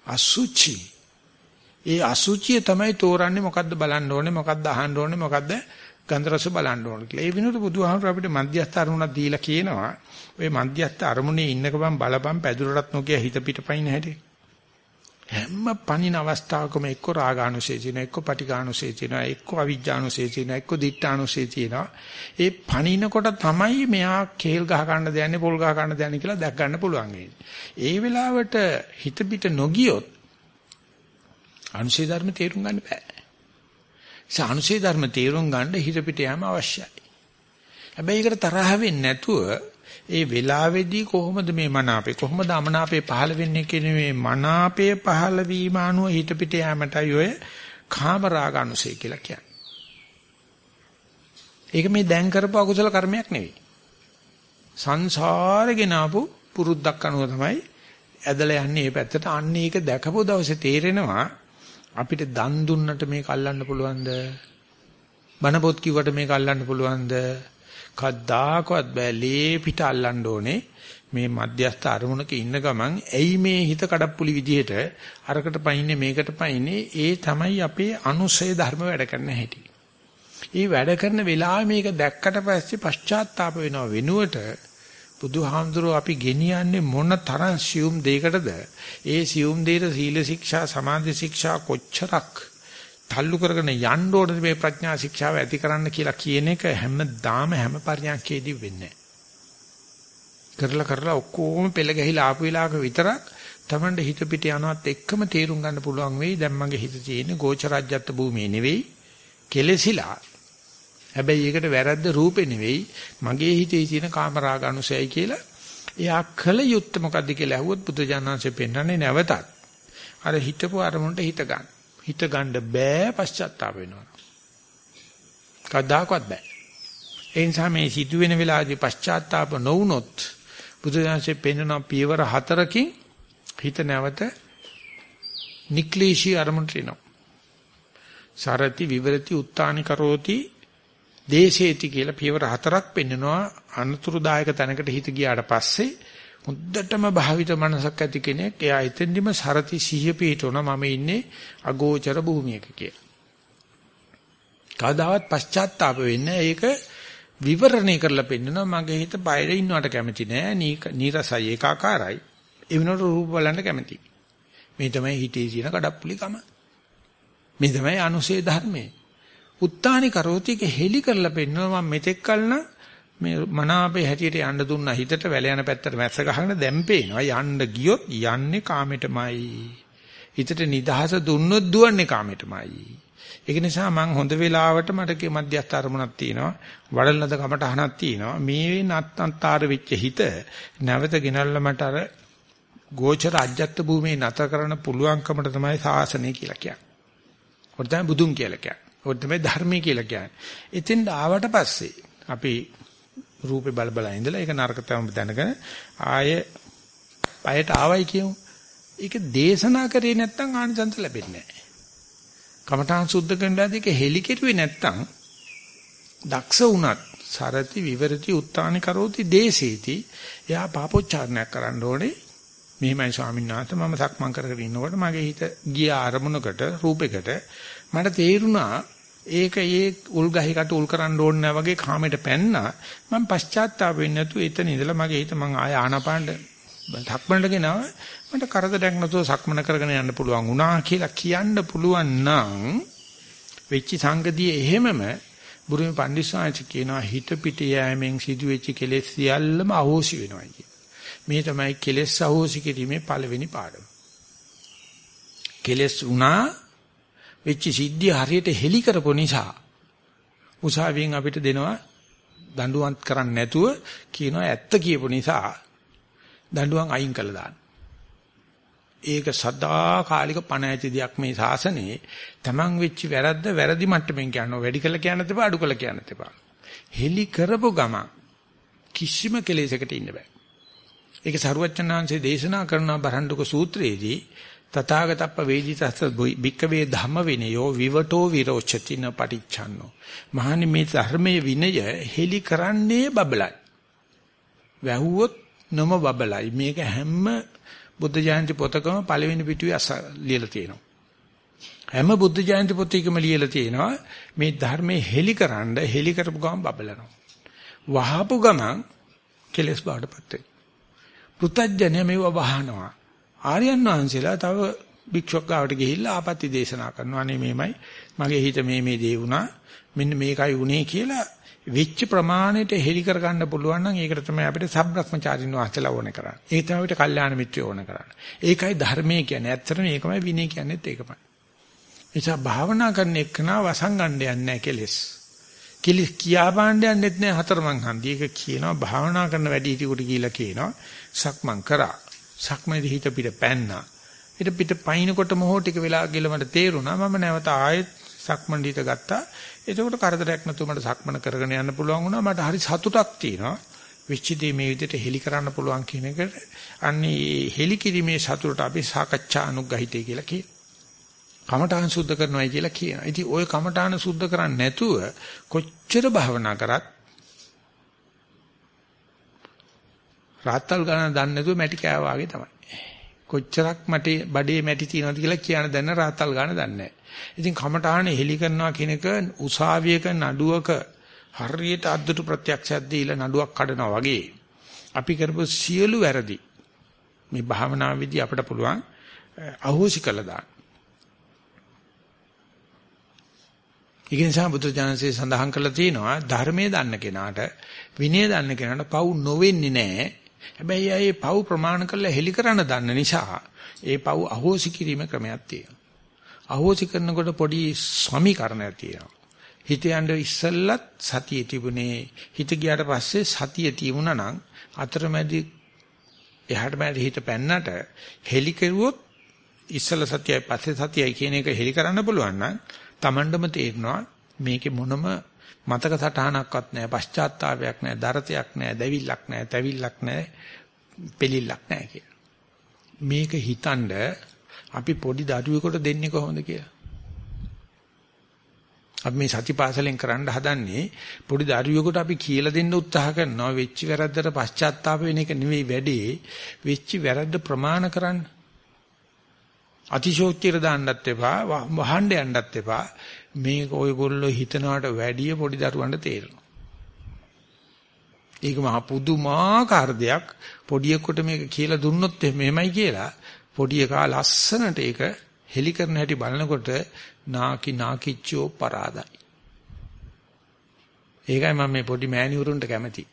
අසුචි. ඒ අසුචිය තමයි තෝරන්නේ මොකද්ද බලන්න ඕනේ මොකද්ද අහන්න ඕනේ මොකද්ද ගන්ධ රස බලන්න ඕනේ කියලා. ඒ විනෝඩ බුදුහාමර අපිට මධ්‍යස්ථ අරමුණක් දීලා කියනවා. ඔය මධ්‍යස්ථ අරමුණේ ඉන්නක බම් බලපම් පැදුරටත් නොකිය හිත පිටපයින් හැටේ. හැම පණින අවස්ථාවකම එක්ක රාගානුසය තියෙනවා එක්ක පටිඝානුසය තියෙනවා එක්ක අවිජ්ජානුසය තියෙනවා එක්ක දිට්ඨානුසය තියෙනවා ඒ පණිනකොට තමයි මෙයා කේල් ගහ ගන්න දයන්නේ පොල් ගහ ගන්න දයන්නේ කියලා දැක් ගන්න පුළුවන් ඒ වෙලාවට හිත පිට නොගියොත් අනුසය ධර්ම තේරුම් ගන්න බෑ ඒ අනුසය ධර්ම තේරුම් ගන්න හිත පිට යෑම අවශ්‍යයි හැබැයි ඒකට තරහ වෙන්නේ නැතුව ඒ වෙලාවේදී කොහොමද මේ මනාපේ කොහොමද අමනාපේ පහළ වෙන්නේ කියන මේ මනාපේ පහළ වීම අනුව හිත පිට යෑමටයි ඔය කාම රාග අනුසය කියලා කියන්නේ. ඒක මේ දැන් කරපු අකුසල කර්මයක් නෙවෙයි. සංසාරේ ගෙනාවු පුරුද්දක් අනුව තමයි ඇදලා යන්නේ මේ පැත්තට. අන්න ඒක දැකපු දවසේ තේරෙනවා අපිට දන් දුන්නට මේක අල්ලන්න පුළුවන්ද? බණ පොත් කිව්වට මේක අල්ලන්න පුළුවන්ද? කද්දාකවත් බෑ ලේ පිට අල්ලන්න ඕනේ මේ මධ්‍යස්ථ අරමුණක ඉන්න ගමන් ඇයි මේ හිත කඩප්පුලි විදිහට අරකට පයින්නේ මේකට පයින්නේ ඒ තමයි අපේ අනුසය ධර්ම වැඩ කරන හැටි. ඒ වැඩ කරන වෙලාවේ මේක දැක්කට පස්සේ පශ්චාත්තාප වෙනව වෙනුවට බුදුහාමුදුරුවෝ අපි ගෙනියන්නේ මොන තරම් සියුම් දෙයකටද? ඒ සියුම් දෙයට සීල ශික්ෂා සමාධි ශික්ෂා කොච්චරක් තල්ලු කරගෙන යන්න ඕනද මේ ප්‍රඥා ශික්ෂාව ඇති කරන්න කියලා කියන එක හැමදාම හැම පරියන්කේදී වෙන්නේ කරලා කරලා ඔක්කොම පෙළ ගැහිලා ආපු වෙලාවක විතරක් Tamande හිත පිට යනවත් එක්කම තේරුම් ගන්න පුළුවන් වෙයි. දැන් මගේ හිත තියෙන්නේ ගෝචරජ්‍යත් භූමියේ නෙවෙයි. කෙලෙසිලා හැබැයි ඒකට වැරද්ද රූපේ නෙවෙයි මගේ හිතේ තියෙන කාමරාග අනුසයයි කියලා එයා කල යුත්තේ මොකද්ද කියලා ඇහුවොත් බුදුජානනාංශයෙන් පෙන්වන්නේ නැවතත් අර හිතපු අරමුණට හිත ගන්න හිත ගන්න බෑ පශ්චාත්තාප වෙනවා. කවදාකවත් බෑ. ඒ නිසා මේ සිදුවෙන වෙලාවේදී පශ්චාත්තාප නොවුනොත් බුදුදහමේ පෙන්වන පියවර හතරකින් හිත නැවත නික්ලේශී අරමුණට එනවා. සරති විවරති උත්තානි කරෝති දේශේති කියලා පියවර හතරක් පෙන්වනවා අනතුරුදායක තැනකට හිත ගියාට පස්සේ මුද්දටම භාවිත මනසක් ඇති කෙනෙක් එයා එතෙන්දිම සරති සිහිය පිටවන මම ඉන්නේ අගෝචර භූමියක කියලා. කවදාවත් පශ්චාත්තාප වෙන්නේ ඒක විවරණය කරලා පෙන්නනවා මගේ හිත බයර ඉන්නවට කැමති නෑ නීරසයි ඒකාකාරයි ඒ වෙනකොට රූප බලන්න කැමති. මේ තමයි හිතේ තියෙන කඩප්පුලිකම. මේ තමයි අනුසේ ධර්මයේ. උත්තානි කරෝතික හෙලි කරලා පෙන්නනවා මම මෙතෙක් කලන මේ මනාපේ හැටියට යන්න දුන්නා හිතට වැල යන පැත්තට මැස්ස ගහගෙන දැන් පේනවා යන්න ගියොත් යන්නේ කාමෙටමයි හිතට නිදහස දුන්නොත් දුවන්නේ කාමෙටමයි ඒක නිසා මම හොඳ වෙලාවට මට කේ මධ්‍යස්ථ අරමුණක් තියෙනවා වඩලනද කමටහනක් තියෙනවා මේ නත්තන්තර වෙච්ච හිත නැවත ගෙනල්ලා මට අර ගෝචර අජ්ජත් භූමියේ නැතර කරන්න පුළුවන්කමට තමයි සාසනය කියලා කියන්නේ. ඔය තමයි බුදුන් කියලා කියන්නේ. ඔය තමයි ධර්මයේ කියලා කියන්නේ. එතෙන් ආවට පස්සේ අපි රූපේ බල බල ඉඳලා ඒක නරක තම දැනගෙන ආය පයට ආවයි කියමු. ඒක දේශනා කරේ නැත්නම් ආනිසංස ලැබෙන්නේ නැහැ. කමඨාන් සුද්ධ කරනවාදී ඒක හෙලි කෙරුවේ නැත්නම් දක්ෂ වුණත් සරති විවරති උත්තානි කරෝති දේශේති එයා පාපොච්චාරණයක් කරන්න ඕනේ මෙහිමයි ස්වාමීන් වහන්සේ මම සක්මන් කර කර ඉන්නකොට මගේ හිත ගිය අරමුණකට රූපයකට මට තේරුණා ඒක ඒ උල් ගහකට උල් කරන්න ඕනේ නැහැ වගේ කාමයට පැන්නා මම පශ්චාත්තාප වෙන්නේ නැතුව එතන ඉඳලා මගේ හිත මං ආය ආනපානට සක්මනට ගෙනාව මට කරදරයක් නැතුව සක්මන කරගෙන යන්න පුළුවන් වුණා කියලා කියන්න පුළුවන් නම් වෙච්ච සංගතිය එහෙමම බුරුමේ පඬිස්සාංශ කියනවා හිත පිට යෑමෙන් සිදුවෙච්ච කෙලෙස් සියල්ලම අහෝසි වෙනවා කියන. මේ තමයි කෙලෙස් අහෝසි කිරීමේ පළවෙනි පාඩම. කෙලෙස් උනා වෙච්ච සිද්ධිය හරියට හෙලි කරපු නිසා උසාවියෙන් අපිට දෙනවා දඬුවම් කරන්නේ නැතුව කියනවා ඇත්ත කියපු නිසා දඬුවම් අයින් කළා දාන්න. ඒක සදා කාලික පණ ඇති දෙයක් මේ ශාසනයේ තමන් වෙච්ච වැරද්ද වැරදි මට්ටමින් කියනවා වැඩි කළ කියන්නත් එපා අඩු කළ කියන්නත් එපා. හෙලි කරපු ගම කිසිම කෙලෙසකට ඉන්න බෑ. ඒක සරුවච්චන්හන්සේ දේශනා කරන බරණ්ඩුක සූත්‍රයේදී තථාගතප්ප වේදිතස්ස භික්කවේ ධම්ම විනයෝ විවටෝ විරෝචතින පටිච්චන්නෝ මහනි මේ ධර්මයේ විනය හෙලි කරන්නේ බබලයි. වැහුවොත් නොම බබලයි. මේක හැම බුද්ධ ජයන්ති පොතකම පළවෙනි පිටුවේ අස ලියලා තියෙනවා. හැම බුද්ධ ජයන්ති පොතේකම ලියලා තියෙනවා මේ ධර්මයේ හෙලි කරන්න හෙලි කරපු ගමන් බබලනවා. වහපු ගමන් කෙලස් බාඩපත් වෙනවා. පෘතජ්ජනය මේව වහනවා. ආර්යයන් වහන්සේලා තව භික්ෂුවක් ගාවට ගිහිල්ලා ආපත්‍ය දේශනා කරනවා. අනේ මේමයි මගේ හිත මේ මේ දේ වුණා. මෙන්න මේකයි උනේ කියලා විච්ච ප්‍රමාණයට හෙලි කර ගන්න පුළුවන් නම් ඒකට තමයි අපිට සබ්‍රක්‍මචාරින් වාසලා ඕන කරන්නේ. ඒක තමයි අපිට කල්යාණ මිත්‍රය ඕන කරන්නේ. ඒකයි ධර්මයේ කියන්නේ. ඇත්තටම ඒකමයි විනය කියන්නේත් ඒකමයි. එනිසා භාවනා කරන එකනා වසංගණ්ඩ යන්නේ නැහැ කෙලස්. කෙලස් කියා බාණ්ඩ යන්නේත් නැහැ හතරමං හන්දි. ඒක කියනවා භාවනා කරන වැඩි හිටියෙකුට කියලා කියනවා. සක්මන් කරා. සක්මනේදී හිත පිට පැන්නා. ඊට පිට පයින්කොට මොහො ටික වෙලා ගිහලා මට තේරුණා මම නැවත ආයෙත් සක්මන් දීත ගත්තා. එතකොට කරදරයක් නැතුව මට සක්මන කරගෙන යන්න පුළුවන් වුණා. මට හරි සතුටක් තියෙනවා. විචිතේ මේ විදිහට හෙලි කරන්න පුළුවන් කියන එකට අන්නේ හෙලි කිරීමේ සතුටට අපි සාකච්ඡා අනුග්‍රහිතය කියලා කියනවා. කමඨාන් සුද්ධ කරනවායි කියලා කියනවා. ඉතින් ওই කමඨාන සුද්ධ කරන්නේ නැතුව කොච්චර භාවනා කරත් රාත්තල් ගණන් දන්නේ නැතුව මැටි කෑවා වගේ තමයි. කොච්චරක් මට බඩේ මැටි තියෙනවද කියලා කියන්න දැන්න රාත්තල් ගණන් දන්නේ නැහැ. ඉතින් කමඨාන හෙලි කරනවා කියන එක උසාවියක නඩුවක හරියට අද්දුටු ප්‍රත්‍යක්ෂයක් දීලා නඩුවක් කඩනවා වගේ අපි කරපු සියලු වැරදි මේ භාවනා විදි අපිට පුළුවන් අහෝසි කළා දාන්න. ඒක නිසා බුදුජානසී සඳහන් කළා තියෙනවා ධර්මයේ දන්න කෙනාට විනය දන්න කෙනාට පව් නොවෙන්නේ නැහැ. හැබැයි අය පව් ප්‍රමාණ කරලා හෙලි කරන්න දන්න නිසා ඒ පව් අහෝසි කිරීම ක්‍රමයක් තියෙනවා. අහෝසි කරනකොට පොඩි සමීකරණයක් තියෙනවා. හිත යන්න ඉස්සෙල්ලත් සතිය තිබුණේ හිත ගියාට පස්සේ සතිය තියුණා නම් අතරමැදි එහාට මෙහාට හිත පැන්නට හෙලි කෙරුවොත් ඉස්සල සතියයි පස්සේ සතියයි කියන එක හෙලි කරන්න පුළුවන් නම් Tamandම තේරෙනවා මේකේ මොනම මතක සටහනක්වත් නැහැ පශ්චාත්තාවයක් නැහැ දරතයක් නැහැ දැවිල්ලක් නැහැ තැවිල්ලක් නැහැ පෙලිල්ලක් නැහැ කියලා. මේක හිතනද අපි පොඩි දඩුවෙකුට දෙන්නේ කොහොමද කියලා. අපි මේ සතිපාසලෙන් කරන්න හදන්නේ පොඩි දරුවෙකුට අපි කියලා දෙන්න උත්සාහ කරනවා වෙච්ච වැරද්දට පශ්චාත්තාප වෙන එක නෙවෙයි වැඩේ වෙච්ච වැරද්ද ප්‍රමාණ කරන්න. අතිශෝක්තියට දාන්නත් එපා වහන්න යන්නත් එපා මේක ඔයගොල්ලෝ හිතනවට වැඩිය පොඩි දරුවන්ට තේරෙනවා. ඒක මහ පුදුමාකාර දෙයක් පොඩියෙකුට මේක කියලා දුන්නොත් මෙහෙමයි කියලා පොඩි එකා ලස්සනට ඒක හෙලි කරන හැටි බලනකොට නාකි නාකිච්චෝ පරාදයි. ඒකයි මම මේ පොඩි මෑණිවරුන්ට කැමති.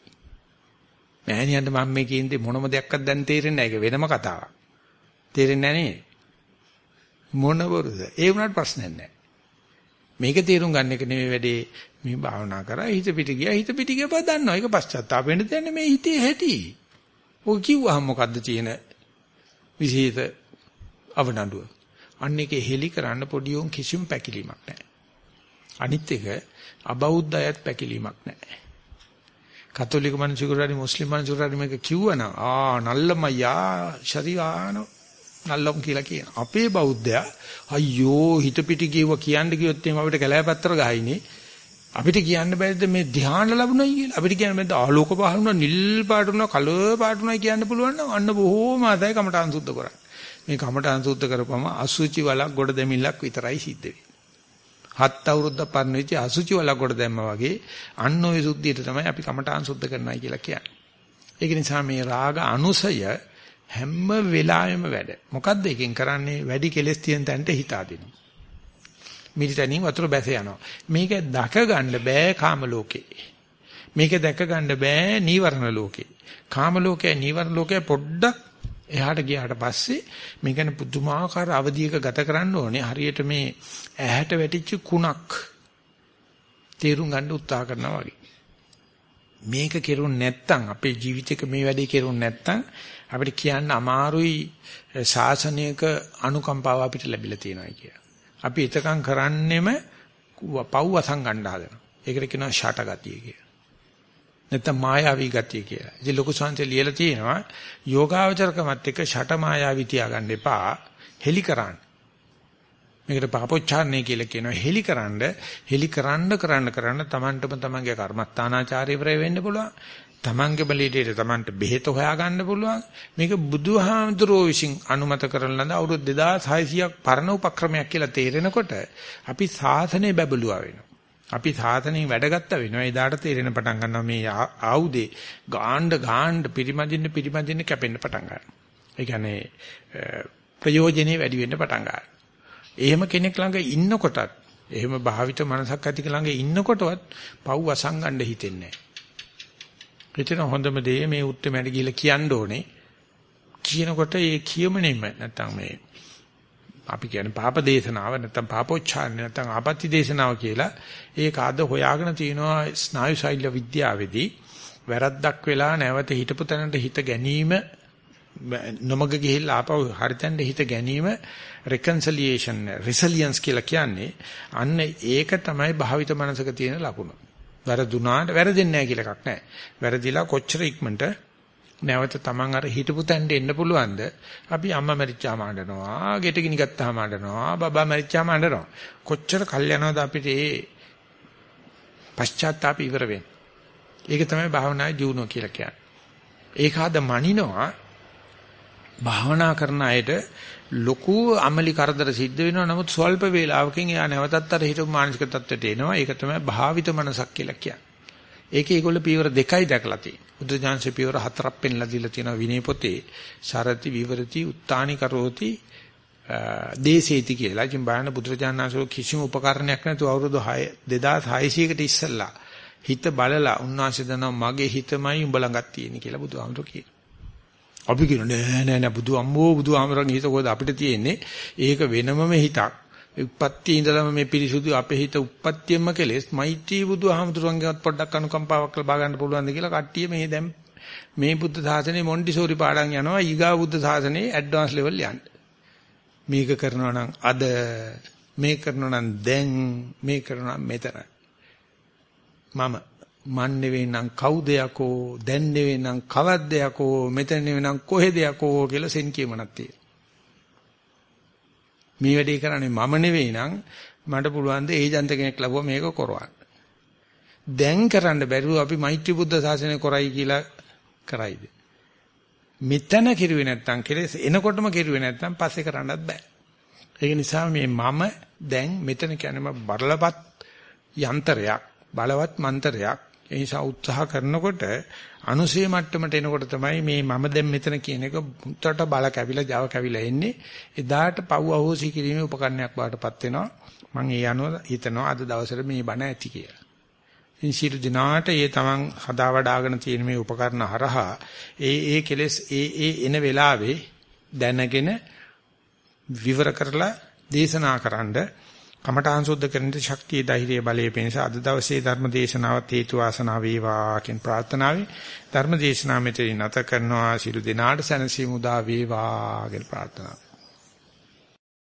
මෑණියන්ට මම මේ කියන්නේ මොනම දෙයක්වත් දැන් තේරෙන්නේ නැහැ. ඒක වෙනම කතාවක්. තේරෙන්නේ නැහැ නේ. මොන වරුද? ඒ වුණාට ප්‍රශ්නයක් නැහැ. මේක තේරුම් ගන්න එක නෙමෙයි වැඩේ. මේ භාවනා කරා හිත පිට ගියා. හිත පිට ගියා බව දන්නවා. ඒක පශ්චාත්තාප වෙන්න දෙන්නේ මේ හිතේ හැටි. ඔය කිව්වහම මොකද්ද තියෙන විශේෂ අවනඩුව? අන්න එකේ හෙලි කරන්න පොඩි උන් කිසිම පැකිලීමක් නැහැ. අනිත් එක අබෞද්ධ අයත් පැකිලීමක් නැහැ. කතෝලික මිනිසුන්ට හරි මුස්ලිම් මිනිසුන්ට හරි මේක කිව්වනම් ආ නල්ලමයා ශරීරාන. නල්ලම් කියලා කියන අපේ බෞද්ධයා අයියෝ හිත පිටි කියව කියන්න කිව්වොත් එහෙම අපිට කැලෑපත්තර ගහයිනේ. අපිට කියන්න බැරිද මේ ධ්‍යාන ලැබුණයි කියලා. අපිට කියන්න බැරිද ආලෝක පහළ වුණා, නිල් පාට වුණා, කළු පාට වුණා කියන්න පුළුවන් නම් අන්න බොහෝම ආතයි කමටහන් සුද්ධ කරන්නේ. මේ කමටහන් සුද්ධ කරපුවම අසුචි වලක් ගොඩ දෙමිල්ලක් විතරයි සිද්ධ වෙන්නේ. හත් අවුරුද්ද පරණ වෙච්ච අසුචි වලක් ගොඩ දැම්මා වගේ අන්න ඔය සුද්ධියට තමයි අපි කමටහන් සුද්ධ කරනයි කියලා කියන්නේ. ඒක නිසා මේ රාග අනුසය හැම වෙලාවෙම වැඩ. මොකද්ද එකෙන් කරන්නේ? වැඩි කෙලස් තියෙන තැනට හිත අදිනවා. මිරිතනින් වතුර බැස යනවා. මේක දැක ගන්න බෑ කාම ලෝකේ. මේක දැක ගන්න බෑ නීවරණ ලෝකේ. කාම ලෝකය නීවරණ ලෝකය පොඩ්ඩක් එහාට ගියාට පස්සේ මේකන පුදුමාකාර අවධියක ගත කරන්න ඕනේ. හරියට මේ ඇහැට වැටිච්ච කුණක් තේරුම් ගන්න උත්සාහ කරනවා වගේ. මේක කෙරුන් නැත්තම් අපේ ජීවිතේක මේ වැඩේ කෙරුන් නැත්තම් අපිට කියන්න අමාරුයි ශාසනයක අනුකම්පාව අපිට ලැබිලා තියෙනවා කියලා. අපි එතකන් කරන්නෙම පව් අසං ගන්න හදනවා. ඒකට කියනවා ෂටගතිය කියලා. නැත්නම් මායාවී ගතිය කියලා. ඉතින් ලොකු සංසය ලියලා තියෙනවා යෝගාවචරකමත් එක්ක ෂට මායාවී තියාගන්න එපා. හෙලි කරන්න. මේකට පාපොච්චාරණය කියලා කියනවා හෙලිකරනද හෙලිකරන්න කරන්න කරන්න Tamanටම Tamanගේ කර්මස්ථානාචාර්යවරය වෙන්න පුළුවන් Tamanගේ බලීඩේට Tamanට බෙහෙත හොයාගන්න පුළුවන්. මේක බුදුහාමුදුරෝ විසින් අනුමත කරන ලද අවුරුදු 2600ක් පරණ උපක්‍රමයක් කියලා තේරෙනකොට අපි සාසනේ බැබළුවා වෙනවා. අපි සාසනේ වැඩගත්ත වෙනවා. එදාට තේරෙන පටන් ගන්නවා මේ ආයුධේ ගාණ්ඩ ගාණ්ඩ පිරිමදින්න පිරිමදින්න කැපෙන්න පටන් ගන්නවා. ඒ කියන්නේ ප්‍රයෝජනේ වැඩි වෙන්න පටන් ගන්නවා. එහෙම කෙනෙක් ළඟ ඉන්නකොටත් එහෙම භාවිත මනසක් ඇති ළඟ ඉන්නකොටවත් පව් අසංගණ්ඩ හිතෙන්නේ නැහැ. එතන හොඳම දේ මේ උත්තරමැඩ ගිහලා කියන්න ඕනේ. කියනකොට ඒ කියමනෙම නැත්තම් මේ අපි කියන්නේ පාප දේශනාව නැත්තම් පාපෝච්චාරණ නැත්තම් ආපත්‍ති දේශනාව කියලා ඒක අද හොයාගෙන තිනවා ස්නායු ශෛල විද්‍යාවේදී වැරද්දක් වෙලා නැවත හිටපු තැනට හිත ගැනීම නොමග ගිහිල්ලා ආපහු හරිතැන්න හිත ගැනීම reconciliation resilience කියලා කියන්නේ අන්න ඒක තමයි භාවිත මනසක තියෙන ලකුණ. වැරදුනාට වැරදෙන්නේ නැහැ කියලා එකක් නැහැ. වැරදිලා කොච්චර ඉක්මනට නැවත Taman අර හිටපු තැනට එන්න පුළුවන්ද? අපි අම්මා මැරිච්චාම අඬනවා, ගෙට ගිනි ගත්තාම අඬනවා, බබා මැරිච්චාම අඬනවා. කොච්චර කල් යනවද අපිට මේ පශ්චාත්තාප ඉවර වෙන්නේ. ඒක තමයි භාවනායේ දියුණුව කියලා කියන්නේ. ඒක ආද මනිනවා භාවනා කරන අයට ලොකු අමලි කරදර සිද්ධ වෙනවා නමුත් ස්වල්ප වේලාවකින් එයා නැවතත් අර හිතපු මානසික තත්ත්වයට එනවා ඒක තමයි භාවිත මනසක් කියලා කියන්නේ. ඒකේ ඒගොල්ල පියවර දෙකයි දැකලා තියෙන්නේ. බුදුජානසී පියවර හතරක් පෙන්ලා දීලා තියෙනවා විනය පොතේ. සරති විවරති උත්තානි කරෝති දේසේති කියලා. ඉතින් බලන්න බුදුරජාණන්සෝ කිසිම උපකරණයක් නැතුව අවුරුදු 6 2600කට ඉස්සෙල්ලා හිත බලලා උන්වහන්සේ දන්නවා මගේ හිතමයි උඹ ළඟක් තියෙන්නේ කියලා බුදුහාමුදුරුවෝ කියනවා. අපි කියන නෑ නෑ නෑ බුදු අම්මෝ බුදු ආමරගේ හිත කොහෙද අපිට තියෙන්නේ? ඒක වෙනමම හිතක්. උප්පත්තිය ඉඳලම මේ පිරිසුදු අපේ හිත උප්පත්තියෙම කෙලෙස් මෛත්‍රී බුදු ආමතුරුන්ගේවත් පොඩ්ඩක් අනුකම්පාවක් ලබා ගන්න පුළුවන්ද කියලා කට්ටිය මේ දැන් මේ බුද්ධ ශාසනයේ මොන්ටිසෝරි පාඩම් යනවා ඊගා බුද්ධ ශාසනයේ ඇඩ්වාන්ස් ලෙවල් යන්න. මේක කරනවා නම් අද මේ කරනවා නම් දැන් මේ කරනවා මෙතන. මම. මන් නෙවෙයි නම් කවුද යකෝ දැන් නෙවෙයි නම් කවද්ද යකෝ මෙතන නෙවෙයි නම් කොහෙද යකෝ කියලා සෙන් කියමනක් තියෙනවා. මේ වැඩේ කරන්නේ මම නෙවෙයි නම් මට පුළුවන් ද ඒජන්ත කෙනෙක් ලැබුවා මේක කරවන්න. දැන් කරන්න බැරුව අපි මෛත්‍රී බුද්ධ ශාසනය කරයි කියලා කරයිද? මෙතන කිරුවේ නැත්තම් කෙලෙස් එනකොටම කිරුවේ නැත්තම් පස්සේ කරන්නත් බෑ. ඒක නිසා මේ මම දැන් මෙතන කියන්නේ බරලපත් යන්ත්‍රයක් බලවත් මන්ත්‍රයක් ඒ නිසා උත්සාහ කරනකොට අනුසය මට්ටමට එනකොට තමයි මේ මම දැන් මෙතන කියන එක මුත්තට බල කැවිලා Java කැවිලා එන්නේ. එදාට පව් අහෝසි කිරීමේ උපකරණයක් බාටපත් වෙනවා. මම ඒ අනුව හිතනවා අද දවසට මේ බණ ඇති කියලා. ඉන් සියලු දිනාට ඒ තමන් හදා වඩාගෙන තියෙන මේ උපකරණ හරහා ඒ ඒ කෙලෙස් ඒ ඒ එන වෙලාවේ දැනගෙන විවර කරලා දේශනා කරන්නේ කමඨාන් සුද්ධ කරන්න ශක්තිය ධෛර්යය බලය පිණිස අද දවසේ ධර්ම දේශනාවත් හේතු වාසනා වේවා කියන ප්‍රාර්ථනාවයි ධර්ම දේශනාව මෙතන නැත කරනවා. සිළු දිනාට සැනසීම උදා වේවා කියන ප්‍රාර්ථනාව